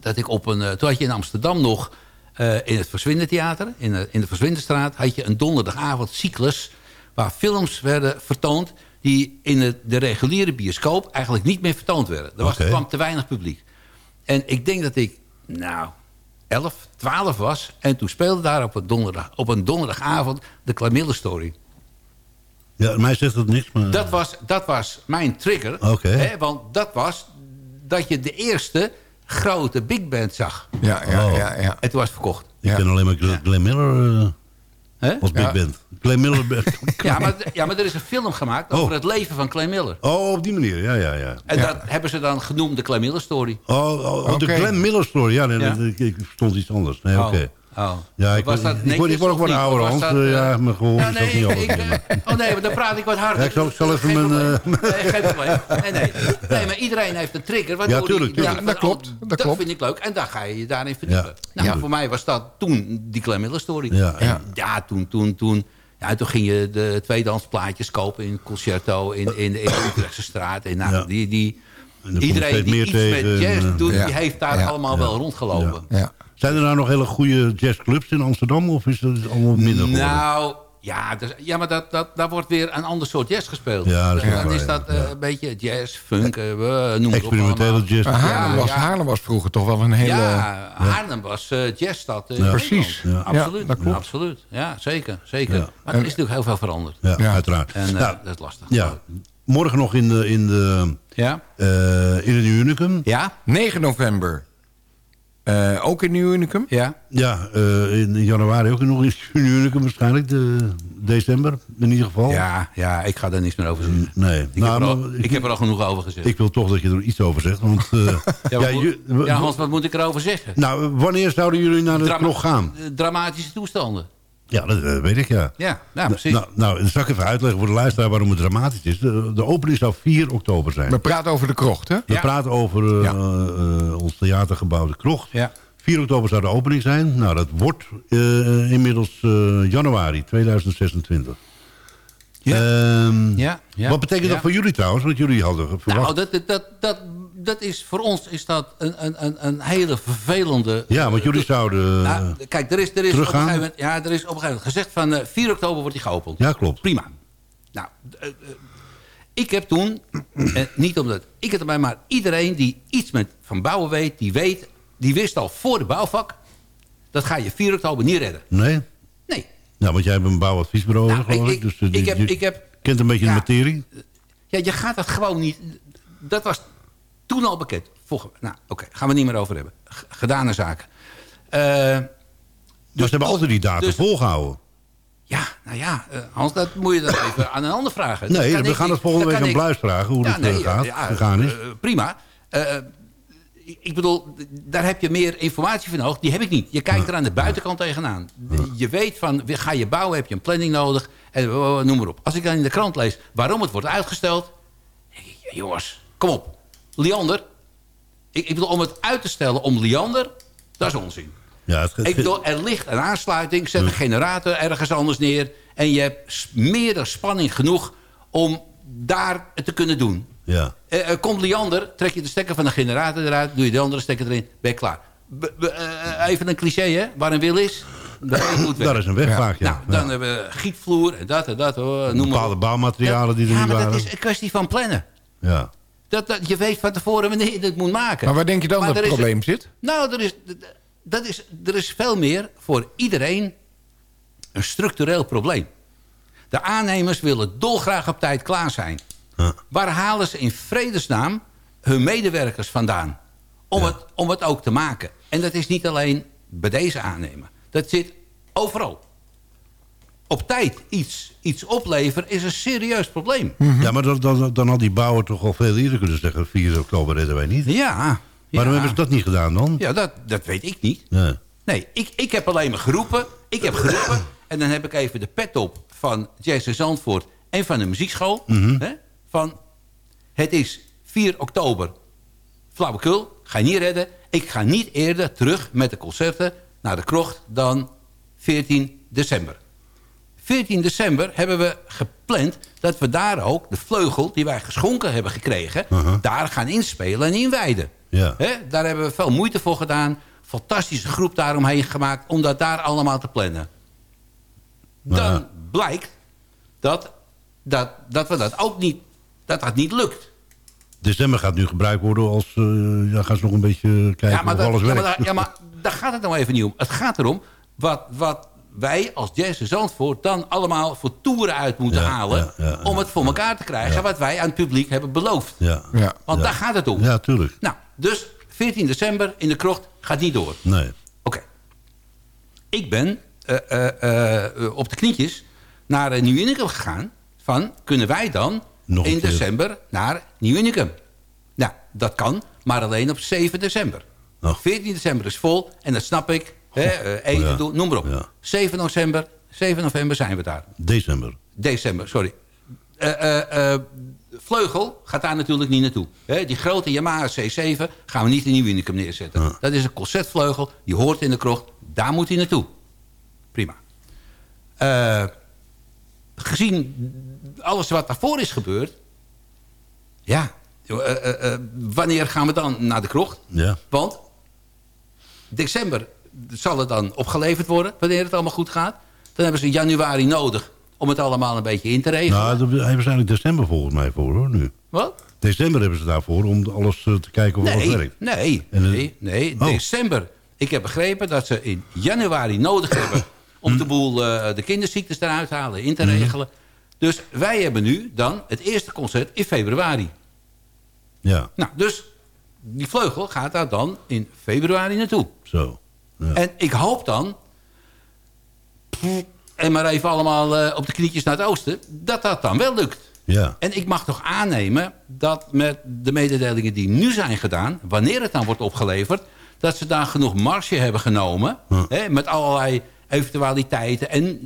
dat ik op een... eh, toen had je in Amsterdam nog... eh, in het Verswindertheater, in de, in de had je een donderdagavond cyclus waar films werden vertoond... die in de, de reguliere bioscoop eigenlijk niet meer vertoond werden. Er, was, er kwam te weinig publiek. En ik denk dat ik, nou, 11, 12 was. En toen speelde daar op een, donderdag, op een donderdagavond de Camille Story. Ja, mij zegt het niks, maar... Dat was, dat was mijn trigger. Hè, want dat was dat je de eerste grote big band zag. Ja, ja, Oh. ja. ja. En toen was het verkocht. Ik Ja. ken alleen maar Glenn, Glenn Miller eh, Hè? als big Ja. band. Glenn Miller... <laughs> Ja, maar, ja, maar er is een film gemaakt over het leven van Clay Miller. Oh, op die manier, ja, ja, ja. En Ja. dat hebben ze dan genoemd de Clay Miller Story. Oh, oh, oh, de. Glenn Miller story. Ja, nee, Ja. nee, Ik, ik stond iets anders. Nee, oké. Oh. Ja, ik, Was dat ik, ik, word- ik word ook wat ouder, Hans. dat, eh, eh, ja, mijn gehoor Ja, is ook nee, niet ik, ik, meer. eh, oh nee, maar dan praat ik wat harder. Ja, ik zal- ik zal even mijn. Nee, geen probleem. <laughs> Nee, nee. nee, maar iedereen heeft een trigger. waardoor Ja, tuurlijk, tuurlijk. Ja, dat klopt, dat Dat klopt. vind ik leuk. En daar ga je je daarin verdiepen. Ja. Nou, Ja. voor mij was dat toen die Clem Miller story. Ja. En Ja. ja, toen, toen, toen... Ja, toen ging je de tweedansplaatjes kopen in Concerto, in, in, in de Utrechtse straat. En nou, Ja. die, die, er iedereen die meer iets tegen met jazz doet, Ja. die heeft daar Ja. allemaal wel rondgelopen. Ja. Zijn er nou nog hele goede jazzclubs in Amsterdam? Of is dat allemaal minder geworden? Nou, ja, dus, ja maar dat, dat, daar wordt weer een ander soort jazz gespeeld. Ja, dat is waar, dan is ja. dat eh, een beetje jazz, funk, eh, we noem het op jazz. Maar Haarlem, Ja, was, ja. Haarlem was vroeger toch wel een hele... Ja, Haarlem was eh jazzstad. eh, in Precies. Absoluut, Ja, dat klopt. absoluut. Ja, zeker, zeker. Ja. Maar er is natuurlijk heel veel veranderd. Ja, Ja. uiteraard. En eh, Nou, dat is lastig. ja, morgen nog in de, in de, Ja? eh, in het Unicum. Ja? 9 november. Eh, ook in Nieuw Unicum. Ja? Ja, eh, in januari ook nog in <laughs> het Unicum waarschijnlijk. De, december in ieder geval. Ja, ja, ik ga daar niets meer over zeggen. Nee. Ik, Nou, heb, er al, maar ik heb er al genoeg over gezegd. ik wil toch dat je er iets over zegt. Want, eh, <laughs> ja, ja, moet- ju- ja, Hans, wat moet ik erover zeggen? nou, wanneer zouden jullie naar de Drama- klok gaan? Dramatische toestanden. Ja, dat eh, weet ik, ja. Ja, ja precies. Nou, nou, dan zal ik even uitleggen voor de luisteraar waarom het dramatisch is. De, de opening zou 4 oktober zijn. We praten over de krocht, hè? We Ja. praten over eh, Ja. eh, ons theatergebouw De Krocht. Ja. 4 oktober zou de opening zijn. Nou, dat wordt inmiddels januari 2026. Ja. Ehm, Ja, ja, Wat betekent ja. dat voor jullie trouwens? Want jullie hadden verwacht... Nou, dat, dat, dat, dat, is, voor ons is dat een, een, een, een hele vervelende... ja, want jullie zouden... eh, Nou, kijk, er is, er, is op een gegeven moment, ja, er is op een gegeven moment gezegd van eh, 4 oktober wordt die geopend. ja, klopt. Prima. Nou, eh, eh, ik heb toen, <clears throat> eh, niet omdat ik het erbij, maar iedereen die iets met van bouwen weet, die weet, die wist al voor de bouwvak, dat ga je 4 oktober niet redden. Nee? Nee. Nou, want jij hebt een bouwadviesbureau, Nou, geloof ik. ik- Dus, eh, ik heb- ik heb- kent een beetje Ja. de materie. Ja, je gaat dat gewoon niet... Dat was toen al bekend. Volgende, nou, oké, gaan we het niet meer over hebben. G- gedane zaken. Eh, maar ze hebben altijd die datum dus- volgehouden. ja, nou ja, eh, Hans, dat moet je dan even aan een ander vragen. Nee, we ik gaan het volgende week aan ik- Bluis vragen hoe Ja, het nee, eh, gaat, ja, gegaan is. prima. Ik bedoel, daar heb je meer informatie voor nodig. Die heb ik niet. Je kijkt er aan de buitenkant tegenaan. Je weet van, ga je bouwen, heb je een planning nodig. En eh, noem maar op. Als ik dan in de krant lees waarom het wordt uitgesteld. denk ik, jongens, kom op. Liander. Ik, ik bedoel, om het uit te stellen om Liander, dat is onzin. ja, het, Ik bedoel, er ligt een aansluiting. Zet een generator ergens anders neer. En je hebt meer dan spanning genoeg om daar het te kunnen doen. ja. Eh, eh, komt Liander, trek je de stekker van de generator eruit... doe je de andere stekker erin, ben je klaar. Be- be- eh, even een cliché, hè? Waar een wil is, daar moet weg. Daar is een weg vaak, ja. Nou, dan hebben we gietvloer en dat en dat. Hoor, noem maar Bepaalde bouwmaterialen die er ja, niet maar waren. dat is een kwestie van plannen. Ja. Dat, dat, je weet van tevoren wanneer je dit moet maken. Maar waar denk je dan Maar dat het is- probleem zit? nou, er is, dat is, er is veel meer voor iedereen een structureel probleem. De aannemers willen dolgraag op tijd klaar zijn. Ja. Waar halen ze in vredesnaam hun medewerkers vandaan? Om, het, om het ook te maken. En dat is niet alleen bij deze aannemer. Dat zit overal. Op tijd iets, iets opleveren is een serieus probleem. Ja, maar dan, dan, dan had die bouwer toch al veel eerder kunnen zeggen... 4 oktober redden wij niet. Ja. Waarom ja. hebben ze dat niet gedaan dan? Ja, dat, dat weet ik niet. Nee, ik, ik heb alleen maar geroepen. Ik heb geroepen. En dan heb ik even de pet op van Jazz in Zandvoort en van de muziekschool. hè, van, het is 4 oktober. Flauwekul, ga je niet redden. Ik ga niet eerder terug met de concerten naar de krocht dan 14 december. 14 december hebben we gepland dat we daar ook de vleugel die wij geschonken hebben gekregen... daar gaan inspelen en inwijden. Ja. Daar hebben we veel moeite voor gedaan. fantastische groep daaromheen gemaakt... om dat daar allemaal te plannen. Dan blijkt dat, dat, dat, we dat, ook niet, dat dat niet lukt. December gaat nu gebruikt worden als... eh, ja, gaan ze nog een beetje kijken Ja, maar, of dat, alles ja, werkt. maar, daar- ja, maar daar gaat het nou even niet om. Het gaat erom wat, wat wij als Jazz in Zandvoort... dan allemaal voor toeren uit moeten Ja, halen... ja, ja, om het voor elkaar te krijgen... wat wij aan het publiek hebben beloofd. Ja, Ja. Want Ja. daar gaat het om. ja, tuurlijk. Nou, dus 14 december in de krocht gaat niet door. Nee. Oké. Ik ben eh, eh, eh, op de knietjes naar uh, Nieuw Unicum gegaan. Van, kunnen wij dan Nog in keer. december naar Nieuw Unicum? Nou, dat kan, maar alleen op 7 december. Oh. 14 december is vol en dat snap ik. Hè, eh, eten, doen, noem maar op. Ja. 7 november, 7 november zijn we daar. December. December, sorry. Eh, eh, eh, Vleugel gaat daar natuurlijk niet naartoe. Die grote Yamaha C7 gaan we niet in Nieuw Unicum neerzetten. Ja. Dat is een concertvleugel, die hoort in de krocht. Daar moet hij naartoe. Prima. Eh, gezien alles wat daarvoor is gebeurd... Ja, eh, eh, eh, wanneer gaan we dan naar de krocht? Ja. Want december zal het dan opgeleverd worden, wanneer het allemaal goed gaat. Dan hebben ze januari nodig om het allemaal een beetje in te regelen. Nou, daar hebben ze eigenlijk december volgens mij voor, hoor, nu. Wat? December hebben ze daarvoor om alles eh, te kijken of alles Nee, werkt. nee, En, eh, nee, nee. Oh. December. Ik heb begrepen dat ze in januari nodig hebben... <clears throat> om de boel eh, de kinderziektes eruit te halen, in te Mhm. regelen. Dus wij hebben nu dan het eerste concert in februari. Ja, Nou, dus die vleugel gaat daar dan in februari naartoe. zo. Ja. En ik hoop dan... en maar even allemaal eh, op de knietjes naar het oosten... dat dat dan wel lukt. ja. En ik mag toch aannemen dat met de mededelingen die nu zijn gedaan... wanneer het dan wordt opgeleverd... dat ze daar genoeg marge hebben genomen... Hè, met allerlei eventualiteiten en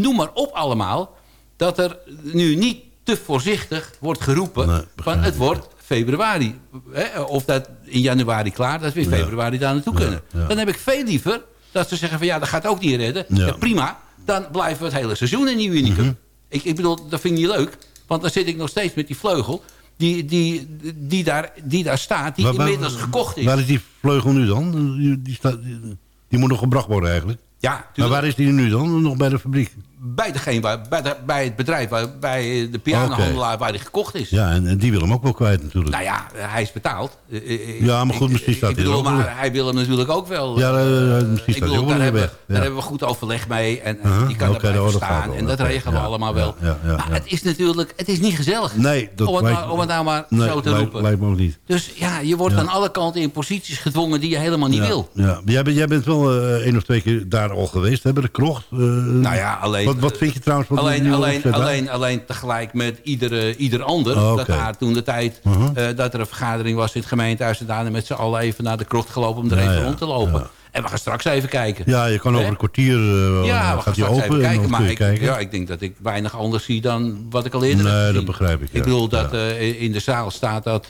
noem maar op allemaal... dat er nu niet te voorzichtig wordt geroepen... Nee, van het wordt februari. Hè, of dat in januari klaar, dat we in februari daar naartoe kunnen. Dan heb ik veel liever dat ze zeggen van ja, dat gaat ook niet redden. Ja. Prima, dan blijven we het hele seizoen in Nieuw Unicum. Mhm. ik, ik bedoel, dat vind ik niet leuk. Want dan zit ik nog steeds met die vleugel die, die, die, daar, die daar staat, die Waar- waar- inmiddels gekocht is. Waar is die vleugel nu dan? Die, die, staat, die, die moet nog gebracht worden eigenlijk. ja, Maar waar is die nu dan? Nog bij de fabriek? Bij, degene, waar- bij, de- bij het bedrijf, waar, bij de pianohandelaar waar die gekocht is. Ja, en, en die wil hem ook wel kwijt natuurlijk. Nou ja, hij is betaald. Eh, eh, Ja, maar goed, misschien staat ik hij bedoel, maar hij wil hem natuurlijk ook wel. Ja, eh, eh, misschien staat hij ook wel daar, hebben, weg. daar hebben we goed overleg mee. En, en Uh-huh, die kan nou, dat gaat staan. En dat regelen we allemaal wel. maar het is natuurlijk, het is niet gezellig. Nee, dat om, het lijkt- maar, om het nou maar nee, zo te lijkt- roepen. lijkt me ook niet. Dus ja, je wordt aan alle kanten in posities gedwongen die je helemaal niet wil. Ja. Jij, bent, jij bent wel eh één of twee keer daar al geweest, bij de krocht. Eh, Nou ja, alleen... wat, wat vind je trouwens Alleen, alleen, alleen, alleen tegelijk met iedere, ieder ander. Oh, Dat daar toen de tijd Uh-huh. eh, dat er een vergadering was in het gemeentehuis... en daarna met z'n allen even naar de krocht gelopen om er even rond te lopen. En we gaan straks even kijken. Ja, je kan over een kwartier eh, Ja, we gaan gaat hij straks open even en kijken. Maar ik, kijken. ja, ik denk dat ik weinig anders zie dan wat ik al eerder heb nee, gezien. dat begrijp ik. Ik ja. bedoel dat Ja. eh, in de zaal staat dat...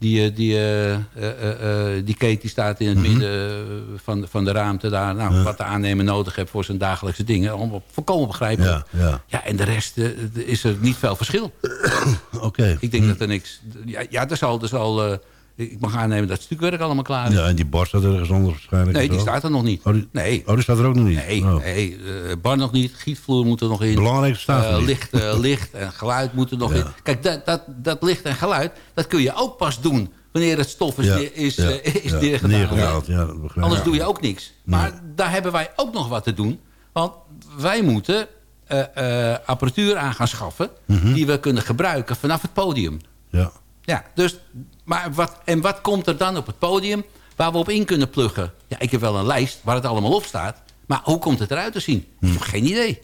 die, eh, die, eh, eh, die Kate die staat in het Mhm. midden van, van de ruimte daar. Nou, Wat de aannemer nodig heeft voor zijn dagelijkse dingen. Allemaal volkomen begrijpelijk. Ja, ja. Ja, en de rest is er niet veel verschil. <coughs> Oké. Ik denk dat er niks... Ja, ja er zal... Er zal ik mag aannemen dat het stukwerk allemaal klaar is. Ja, en die bar staat ergens anders waarschijnlijk. nee, die staat er nog niet. Oh, die, Nee, oh, die staat er ook nog niet? nee, Oh. nee eh, bar nog niet. Gietvloer moet er nog in. Belangrijkste staat er niet. licht, eh, <laughs> licht en geluid moet er nog Ja. in. Kijk, dat, dat, dat licht en geluid... dat kun je ook pas doen... wanneer het stof is, Ja, is, ja, is neergedaald. Anders doe je ook niks. Maar daar hebben wij ook nog wat te doen. Want wij moeten apparatuur aan gaan schaffen... Mhm. die we kunnen gebruiken vanaf het podium. Ja. Ja, dus, maar wat, en wat komt er dan op het podium waar we op in kunnen pluggen? Ja, ik heb wel een lijst waar het allemaal op staat. Maar hoe komt het eruit te zien? Hm. Ik heb geen idee.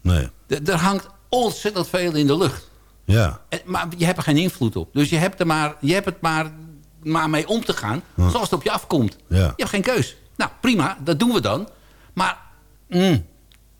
Nee. Er, er hangt ontzettend veel in de lucht. Ja. En, maar je hebt er geen invloed op. Dus je hebt, er maar, je hebt het maar, maar mee om te gaan zoals het op je afkomt. Ja. Je hebt geen keus. Nou, prima, dat doen we dan. Maar mm,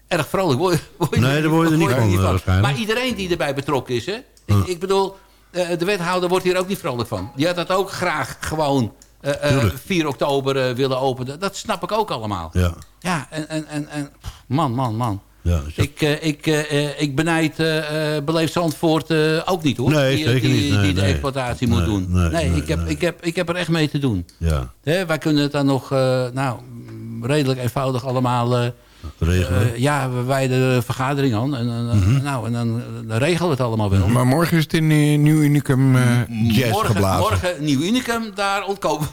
erg vrolijk word, word je Nee, daar word je er niet van, eh, waarschijnlijk. Maar iedereen die erbij betrokken is, hè? Ik, ik bedoel, de wethouder wordt hier ook niet vrolijk van. Die had dat ook graag gewoon eh, eh, Tuurlijk. 4 oktober eh, willen openen. Dat snap ik ook allemaal. Ja. Ja, en, en, en, en man, man, man. Ja, dus. Ik, eh, ik, eh, eh, ik benijd eh eh, Beleefd Zandvoort eh, ook niet hoor. Nee, die, zeker die, niet. Nee, die de nee. exploitatie moet doen. nee, ik, heb. Ik, heb, ik heb er echt mee te doen. ja, Hè, wij kunnen het dan nog eh, nou, redelijk eenvoudig allemaal... eh, regelen. eh, ja, we wijden de vergadering aan. En, en, Mhm. nou, en dan, dan regelen we het allemaal wel. Maar morgen is het in eh, Nieuw Unicum eh, jazz morgen, geblazen. morgen Nieuw Unicum, daar ontkomen.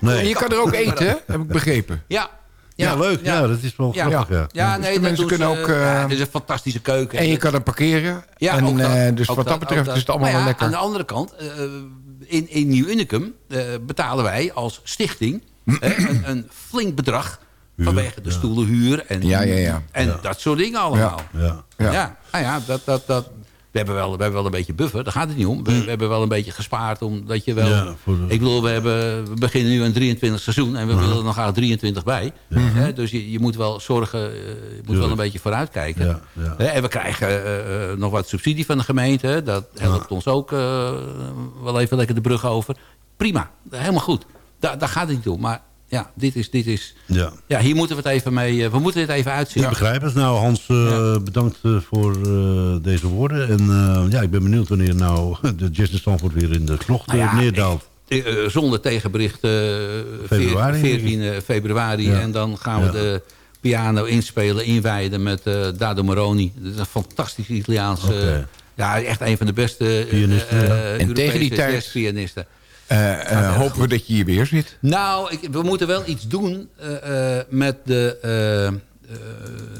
Nee. En je kan er ook eten, hè? heb ik begrepen. Ja. Ja, leuk. Ja, dat is wel grappig. Ja. Ja, Dus nee, mensen kunnen ze, ook, eh, ja, het is een fantastische keuken. En je kan er parkeren. Ja, en, ook dat. eh, dus Ook wat dat, betreft is het allemaal Maar wel ja, lekker. Aan de andere kant, eh, in, in Nieuw Unicum eh, betalen wij als stichting <clears throat> hè, een, een flink bedrag vanwege de stoelenhuur en, Ja, ja, ja. en dat soort dingen allemaal. Ja. Ja, Ja. nou ja, dat, dat, dat, we, hebben wel, we hebben wel een beetje buffer, daar gaat het niet om. We, we hebben wel een beetje gespaard, omdat je wel... Ja, voor de- Ik bedoel, we, hebben, we beginnen nu een 23 seizoen en we willen er nog graag 23 bij. Hè, dus je, je moet wel zorgen, eh, je moet wel een beetje vooruitkijken. En we krijgen eh, eh, nog wat subsidie van de gemeente. Dat helpt ons ook eh, wel even lekker de brug over. Prima, helemaal goed. Da daar gaat het niet om. Maar ja, dit is... Dit is Ja. ja, hier moeten we het even mee... eh, we moeten dit even uitzien. Ik begrijp het. Nou, Hans, eh, bedankt eh, voor eh, deze woorden. En eh, ja, ik ben benieuwd wanneer nou <laughs> de Jazz in Stanford weer in de klocht Nou ja, neerdaalt. Zonder tegenbericht eh, Februari, veer- denk ik. 14 februari. Ja. En dan gaan we Ja. de piano inspelen, inwijden met eh, Dado Moroni. Dat is een fantastische Italiaanse... Ja, echt een van de beste Pianisten, ja. En tegen die Europese tijd- jazzpianisten. Eh, eh, hopen we dat je hier weer zit. Nou, ik, we moeten wel iets doen eh, eh, met, de, eh, eh,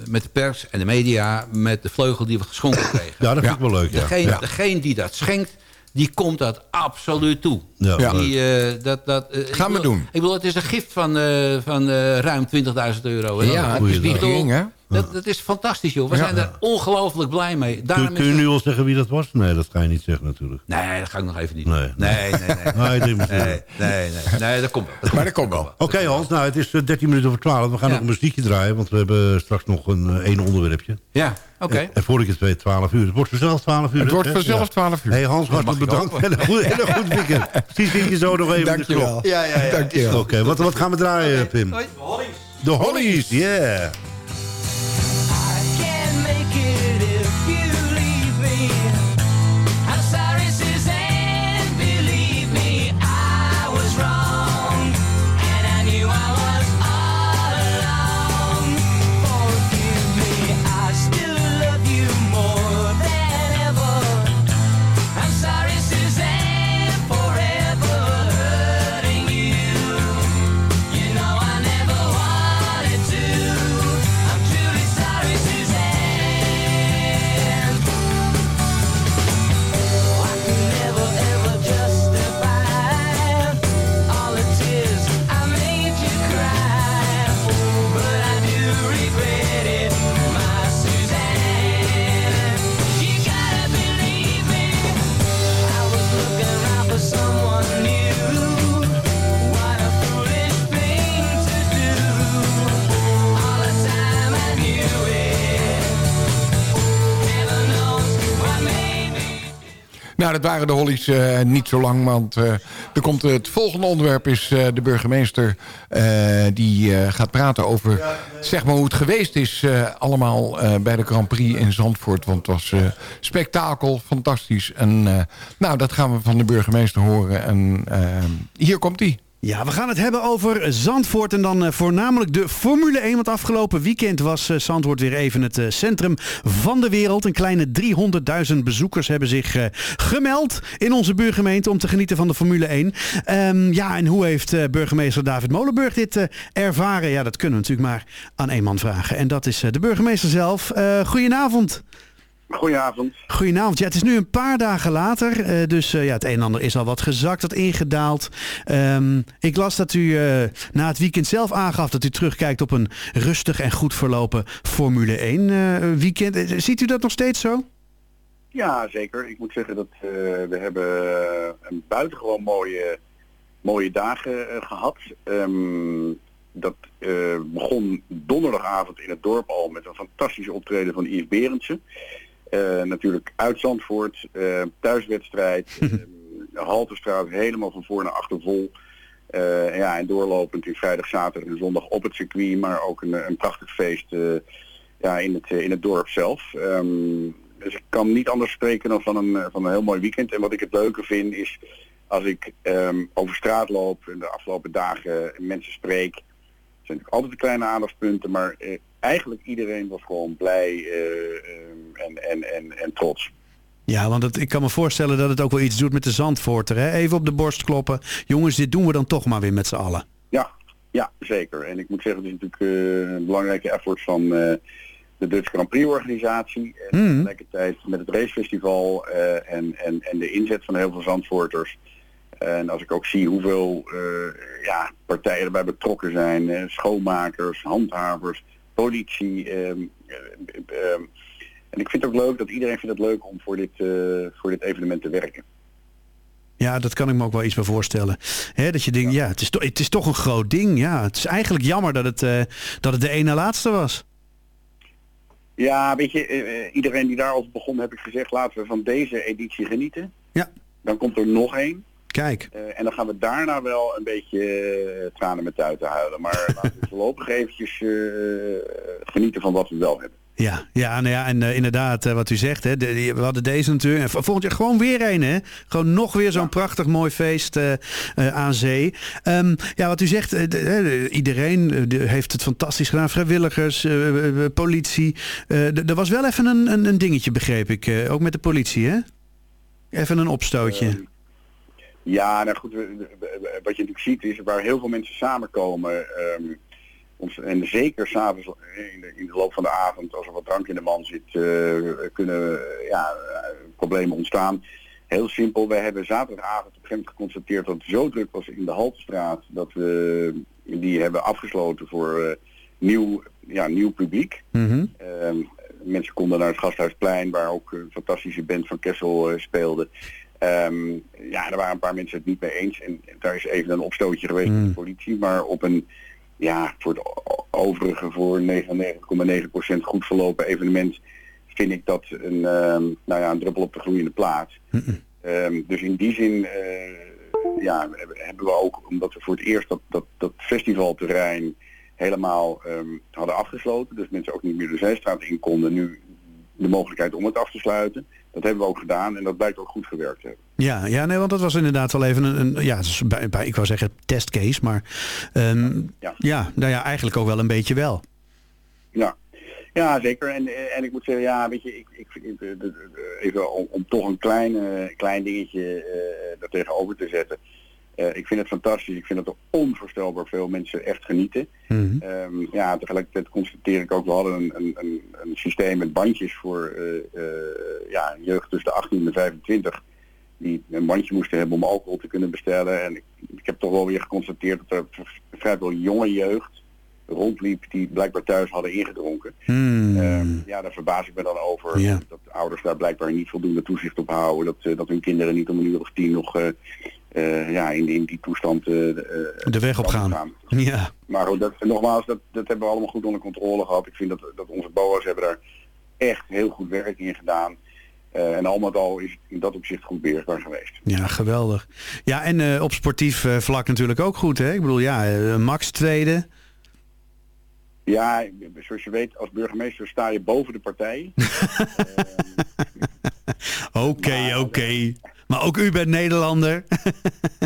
met de pers en de media... met de vleugel die we geschonken <coughs> kregen. Ja, dat vind ik wel leuk. Ja. Degene, Ja. degene die dat schenkt, die komt dat absoluut toe. Ja. Die, eh, dat, dat, ik Gaan we bedoel- doen. Ik bedoel, het is een gift van, eh, van eh, ruim 20.000 euro. hè. Ja, dat, het is niet hè? Dat, dat is fantastisch, joh. We Ja. zijn er ongelooflijk blij mee. Daarom Kun, is kun je nu al zeggen wie dat was? Nee, dat ga je niet zeggen natuurlijk. Nee, dat ga ik nog even niet Nee, doen. Nee, nee, nee. <laughs> Ah, wel. nee, nee, nee, nee, dat komt wel. Maar dat komt wel. Oké Hans, nou het is eh, 13 minuten over 12. We gaan Ja. nog een muziekje draaien, want we hebben straks nog een eh, één onderwerpje. Ja, oké. En, en voor ik het weet 12 uur. Het wordt vanzelf 12 uur. Het wordt vanzelf Ja. 12 uur. Hey Hans, hartelijk bedankt. En een goed, en een goed weekend. <laughs> Precies zie je zo nog even in de klok. Ja, ja, ja. Dankjewel. Oké, wat, wat gaan we draaien Pim? De Hollies, yeah. Nou, dat waren de Hollies eh, niet zo lang, want eh, er komt, het volgende onderwerp is eh, de burgemeester... die gaat praten over zeg maar, hoe het geweest is allemaal bij de Grand Prix in Zandvoort. Want het was spektakel, fantastisch. En nou, dat gaan we van de burgemeester horen. En hier komt hij. Ja, we gaan het hebben over Zandvoort en dan eh, voornamelijk de Formule 1. Want afgelopen weekend was eh, Zandvoort weer even het eh, centrum van de wereld. Een kleine 300.000 bezoekers hebben zich gemeld in onze buurgemeente om te genieten van de Formule 1. Ehm, ja, en hoe heeft burgemeester David Molenburg dit ervaren? Ja, dat kunnen we natuurlijk maar aan één man vragen. En dat is de burgemeester zelf. Eh goedenavond. Goedenavond. Goedenavond. Ja, het is nu een paar dagen later. eh, dus eh, ja, het een en ander is al wat gezakt, wat ingedaald. Ehm, ik las dat u eh, na het weekend zelf aangaf dat u terugkijkt op een rustig en goed verlopen Formule 1 eh, weekend. Ziet u dat nog steeds zo? Ja, zeker. Ik moet zeggen dat we hebben een buitengewoon mooie, mooie dagen eh, gehad. Ehm, dat begon donderdagavond in het dorp al met een fantastische optreden van Yves Berendsen. Eh, natuurlijk uit Zandvoort, eh, thuiswedstrijd, <laughs> eh, Halterstraat helemaal van voor naar achter vol. Ja, en doorlopend in vrijdag, zaterdag en zondag op het circuit, maar ook een, een prachtig feest ja, in, het, in het dorp zelf. Ehm, dus ik kan niet anders spreken dan van een, van een heel mooi weekend. En wat ik het leuke vind is als ik ehm, over straat loop en de afgelopen dagen mensen spreek. zijn natuurlijk altijd de kleine aandachtspunten, maar eigenlijk iedereen was gewoon blij eh, ehm, en, en, en, en trots. Ja, want het, ik kan me voorstellen dat het ook wel iets doet met de Zandvoorter. Hè? Even op de borst kloppen. Jongens, dit doen we dan toch maar weer met z'n allen. Ja, ja, zeker. En ik moet zeggen, het is natuurlijk eh, een belangrijke effort van eh, de Dutch Grand Prix organisatie. En Mhm. tegelijkertijd met het racefestival eh, en, en, en de inzet van heel veel Zandvoorters. En als ik ook zie hoeveel eh, ja, partijen erbij betrokken zijn, eh, schoonmakers, handhavers, politie. ehm, eh, ehm, en ik vind het ook leuk dat iedereen vindt het leuk om voor dit, eh, voor dit evenement te werken. Ja, dat kan ik me ook wel iets bij voorstellen. Hè, dat je denkt, ja, het, is het is toch een groot ding. Ja, het is eigenlijk jammer dat het, eh, dat het de ene laatste was. Ja, weet je, eh, iedereen die daarover begon, heb ik gezegd, laten we van deze editie genieten. Ja. Dan komt er nog één. Kijk. Eh, en dan gaan we daarna wel een beetje eh, tranen met tuiten huilen. Maar <laughs> laten we voorlopig eventjes eh, genieten van wat we wel hebben. Ja, ja, nou ja en inderdaad, wat u zegt, hè, de- die- we hadden deze natuurlijk. En volgend jaar gewoon weer een, hè? Gewoon nog weer zo'n prachtig mooi feest aan zee. Ehm, ja, wat u zegt, de- de- iedereen de- heeft het fantastisch gedaan. Vrijwilligers, politie. Er was wel even een, een, een dingetje, begreep ik. ook met de politie, hè? Even een opstootje. Ja, nou goed, we- we- we- wat je natuurlijk ziet is waar heel veel mensen samenkomen. ehm, ons, en zeker s'avonds in de, in de loop van de avond, als er wat drank in de man zit, eh, kunnen ja, eh, problemen ontstaan. Heel simpel, wij hebben zaterdagavond op een gegeven moment geconstateerd dat het zo druk was in de Haltestraat dat we die hebben afgesloten voor eh, nieuw, ja, nieuw publiek. Mhm. Ehm, mensen konden naar het Gasthuisplein, waar ook een fantastische band van Kessel speelde. Ehm, ja, er waren een paar mensen het niet mee eens. En daar is even een opstootje geweest met de politie. Maar op een, ja, voor het overige, voor 99,9% goed verlopen evenement, vind ik dat een, ehm, nou ja, een druppel op de gloeiende plaat. Ehm, dus in die zin eh, ja, hebben- we ook, omdat we voor het eerst dat, dat, dat festivalterrein helemaal hadden afgesloten, dus mensen ook niet meer de zijstraat in konden, nu de mogelijkheid om het af te sluiten. Dat hebben we ook gedaan en dat blijkt ook goed gewerkt te hebben. Ja, ja nee, want dat was inderdaad wel even een, een ja, bij, bij, ik wou zeggen testcase, maar ehm, Ja. ja, nou ja, eigenlijk ook wel een beetje wel. Ja, ja zeker. En, eh, en ik moet zeggen, ja, weet je, ik, ik, de- even om, om toch een klein, eh, klein dingetje eh daar tegenover te zetten. Eh, ik vind het fantastisch. Ik vind dat er onvoorstelbaar veel mensen echt genieten. Ehm, ja, tegelijkertijd constateer ik ook, we hadden een, een, een, een systeem met bandjes voor eh, eh, ja, jeugd tussen de 18 en de 25 die een bandje moesten hebben om alcohol te kunnen bestellen. En ik, ik heb toch wel weer geconstateerd dat er v- vrijwel jonge jeugd rondliep die blijkbaar thuis hadden ingedronken. Ehm, ja, daar verbaas ik me dan over. Dat ouders daar blijkbaar niet voldoende toezicht op houden. Dat, dat hun kinderen niet om een uur of tien nog eh, eh, ja, in, in die toestand eh, De weg op gaan. Ja. maar goed, dat, nogmaals, dat, dat hebben we allemaal goed onder controle gehad. Ik vind dat, dat onze BOA's hebben daar echt heel goed werk in gedaan. Eh, en al met al is het in dat opzicht goed beheersbaar geweest. Ja, geweldig. Ja, en eh, op sportief eh, vlak natuurlijk ook goed, hè? Ik bedoel, ja, eh, Max tweede. Ja, zoals je weet, als burgemeester sta je boven de partijen. <laughs> Oké, oké. Maar ook u bent Nederlander. <laughs>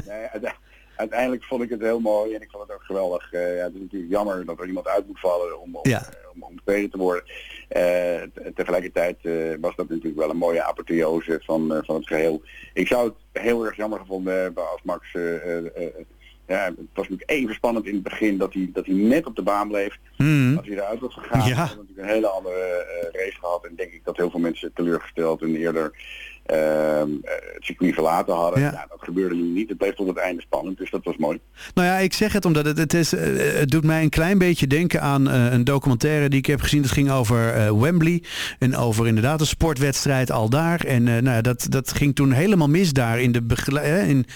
Nee, uite- uiteindelijk vond ik het heel mooi en ik vond het ook geweldig. Eh, ja, het is natuurlijk jammer dat er iemand uit moet vallen om, om, Ja. eh, om, om tweede te worden. Te- tegelijkertijd was dat natuurlijk wel een mooie apotheose van, van het geheel. Ik zou het heel erg jammer gevonden hebben als Max... ja, het was natuurlijk even spannend in het begin dat hij, dat hij net op de baan bleef. Mhm. Als hij eruit was gegaan, Ja. hadden we natuurlijk een hele andere race gehad. En denk ik dat heel veel mensen teleurgesteld en eerder het circuit verlaten hadden. Ja. Dat gebeurde nu niet. Het bleef tot het einde spannend, dus dat was mooi. Nou ja, ik zeg het omdat het, het, is, eh, het doet mij een klein beetje denken aan eh, een documentaire die ik heb gezien. Dat ging over eh, Wembley en over inderdaad een sportwedstrijd al daar. En eh, nou, ja, dat, dat ging toen helemaal mis daar in de eh, in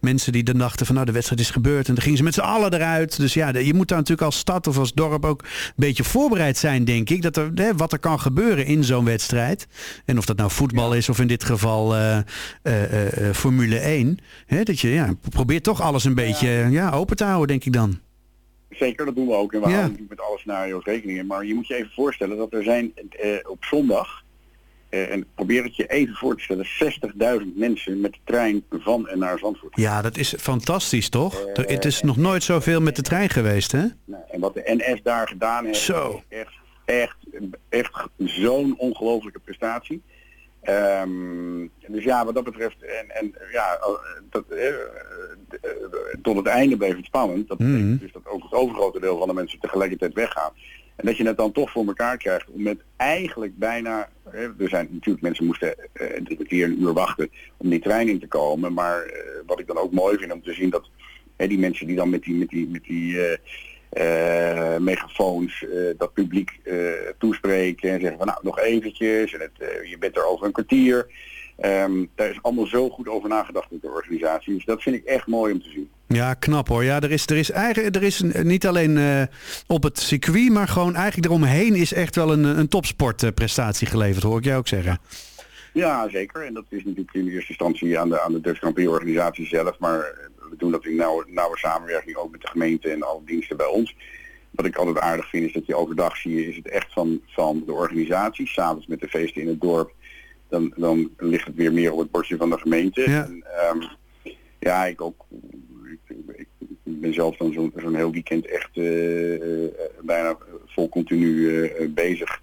mensen die dan dachten van nou de wedstrijd is gebeurd. En dan gingen ze met z'n allen eruit. Dus ja, je moet daar natuurlijk als stad of als dorp ook een beetje voorbereid zijn, denk ik. Dat er, hè, wat er kan gebeuren in zo'n wedstrijd. En of dat nou voetbal is of in dit geval eh, eh, eh, eh, Formule 1. Hè, dat je ja, probeert toch alles een beetje ja, open te houden, denk ik dan. Zeker, dat doen we ook. En we houden met alle scenario's rekening in. Maar je moet je even voorstellen dat er zijn op zondag, en probeer het je even voor te stellen, 60.000 mensen met de trein van en naar Zandvoort. Ja, dat is fantastisch, toch? Het is nog nooit zoveel met de trein geweest, hè? Nou, en wat de NS daar gedaan heeft, Zo. is echt, echt, echt zo'n ongelofelijke prestatie. Ehm, dus ja, wat dat betreft, en, en ja, dat, eh, eh, tot het einde bleef het spannend. Dat betekent Mhm. dus dat ook het overgrote deel van de mensen tegelijkertijd weggaan. En dat je het dan toch voor elkaar krijgt om met eigenlijk bijna, er zijn natuurlijk mensen moesten eh, drie keer een uur wachten om die trein in te komen. Maar eh, wat ik dan ook mooi vind om te zien dat die mensen die dan met die, met die, met die megafoons eh, dat publiek eh, toespreken en zeggen van nou nog eventjes en het, eh, je bent er over een kwartier. Ehm, daar is allemaal zo goed over nagedacht met de organisatie. Dus dat vind ik echt mooi om te zien. Ja, knap hoor. Ja, er is, er is, eigen, er is niet alleen eh, op het circuit, maar gewoon eigenlijk eromheen is echt wel een, een topsportprestatie geleverd, hoor ik jou ook zeggen. Ja, zeker. En dat is natuurlijk in eerste instantie aan de, aan de Dutch Grand Prix organisatie zelf. Maar eh, we doen dat in nauwe, nauwe samenwerking ook met de gemeente en alle diensten bij ons. Wat ik altijd aardig vind is dat je overdag zie je, is het echt van, van de organisatie. S'avonds met de feesten in het dorp, dan, dan ligt het weer meer op het bordje van de gemeente. Ja. En, ehm, ja, ik ook. Ik, ik, ik ben zelf dan zo'n heel weekend echt eh, eh, bijna vol continu eh, bezig.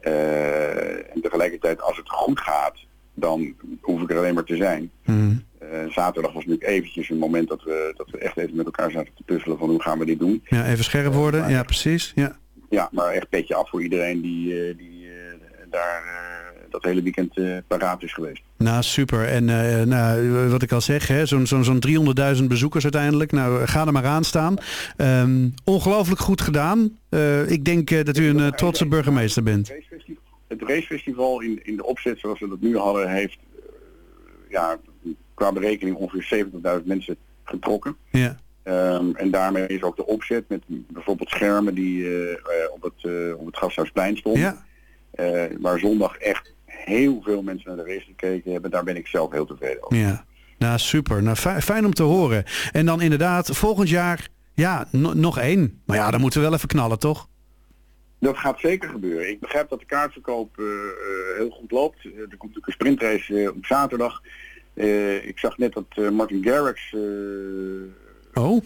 En tegelijkertijd, als het goed gaat, dan hoef ik er alleen maar te zijn. Mhm. Eh, zaterdag was natuurlijk eventjes een moment dat we, dat we echt even met elkaar zaten te puzzelen van hoe gaan we dit doen. Ja, even scherp worden. Ja, precies. Ja. Ja, maar echt petje af voor iedereen die, eh, die eh, daar eh, dat hele weekend eh, paraat is geweest. Nou, super. En eh, nou, wat ik al zeg, hè, zo'n zo'n zo'n 300.000 bezoekers uiteindelijk. Nou, ga er maar aan staan. Ehm, ongelooflijk goed gedaan. Eh, ik denk eh, dat u een eh, trotse burgemeester bent. Het racefestival in, in de opzet zoals we dat nu hadden, heeft eh, ja, qua berekening ongeveer 70.000 mensen getrokken. Ja. Ehm, en daarmee is ook de opzet met bijvoorbeeld schermen die eh, eh, op, het, eh, op het Gasthuisplein stonden. Ja. Waar zondag echt heel veel mensen naar de race gekeken hebben. Daar ben ik zelf heel tevreden over. Ja. Nou, super. Nou, fi- fijn om te horen. En dan inderdaad, volgend jaar, ja, no- nog één. Maar ja, dan moeten we wel even knallen, toch? Dat gaat zeker gebeuren. Ik begrijp dat de kaartverkoop heel goed loopt. Er komt natuurlijk een sprintrace op zaterdag. Eh, ik zag net dat eh, Martin Garrix... eh, oh?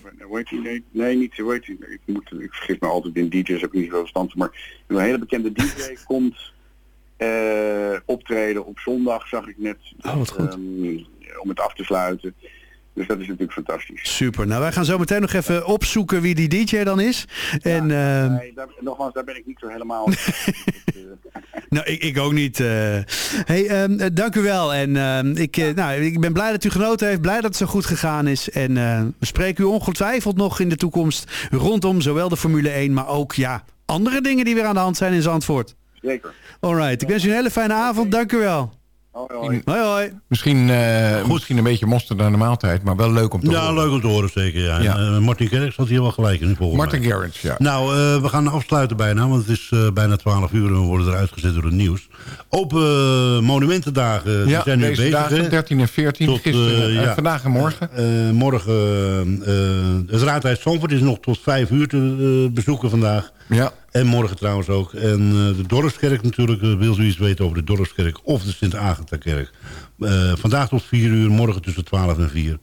Nee, nee, niet. Ik, moet, ik vergis me altijd in DJ's, heb ik niet zoveel stand. Maar een hele bekende DJ <laughs> komt eh, optreden op zondag, zag ik net. Oh, wat goed. Ehm, om het af te sluiten. Dus dat is natuurlijk fantastisch. Super. Nou, wij gaan zo meteen nog even opzoeken wie die DJ dan is. En, ehm, Nee, daar, nogmaals, daar ben ik niet zo helemaal... <laughs> Nou, ik, ik ook niet. eh. Hey, ehm, eh, dank u wel. En ehm, ik, eh, nou, ik ben blij dat u genoten heeft. Blij dat het zo goed gegaan is. En eh, we spreken u ongetwijfeld nog in de toekomst rondom zowel de Formule 1, maar ook ja, andere dingen die weer aan de hand zijn in Zandvoort. Zeker. Alright, ik wens u een hele fijne avond. Dank u wel. Hoi, hoi. hoi. Misschien, eh, misschien een beetje mosterd aan de maaltijd, maar wel leuk om te Ja, horen. leuk om te horen zeker. Ja. Ja. En, eh, Martin Kerks had hier wel gelijk in volgens Martin mij. Garrix, ja. Nou, eh, we gaan afsluiten bijna, want het is eh, bijna 12 uur en we worden eruit gezet door het nieuws. Open eh, monumentendagen, die Ja, zijn nu deze bezig. dagen, hè? 13 en 14, Tot, gisteren, ja. vandaag en morgen. Eh, morgen, het Raadhuis Zandvoort is nog tot 5 uur te bezoeken vandaag. Ja. En morgen trouwens ook. En eh, de Dorpskerk natuurlijk, eh, wil u iets weten over de Dorpskerk of de Sint-Agatha-kerk. Eh, vandaag tot 4 uur, morgen tussen 12 en 4.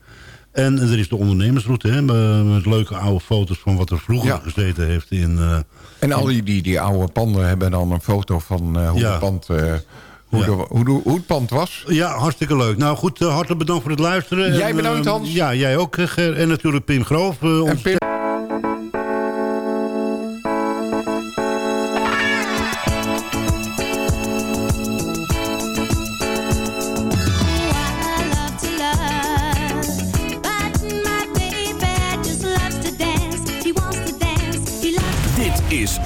En er is de ondernemersroute, hè, met- leuke oude foto's van wat er vroeger Ja. gezeten heeft in... En al die, die, die oude panden hebben dan een foto van hoe, Ja. het pand, hoe, Ja. de, hoe, de- hoe het pand was. Ja, hartstikke leuk. Nou goed, hartelijk bedankt voor het luisteren. Jij En, bedankt, eh, Hans. Ja, jij ook, Ger. En natuurlijk Pim Groof. onze Pim-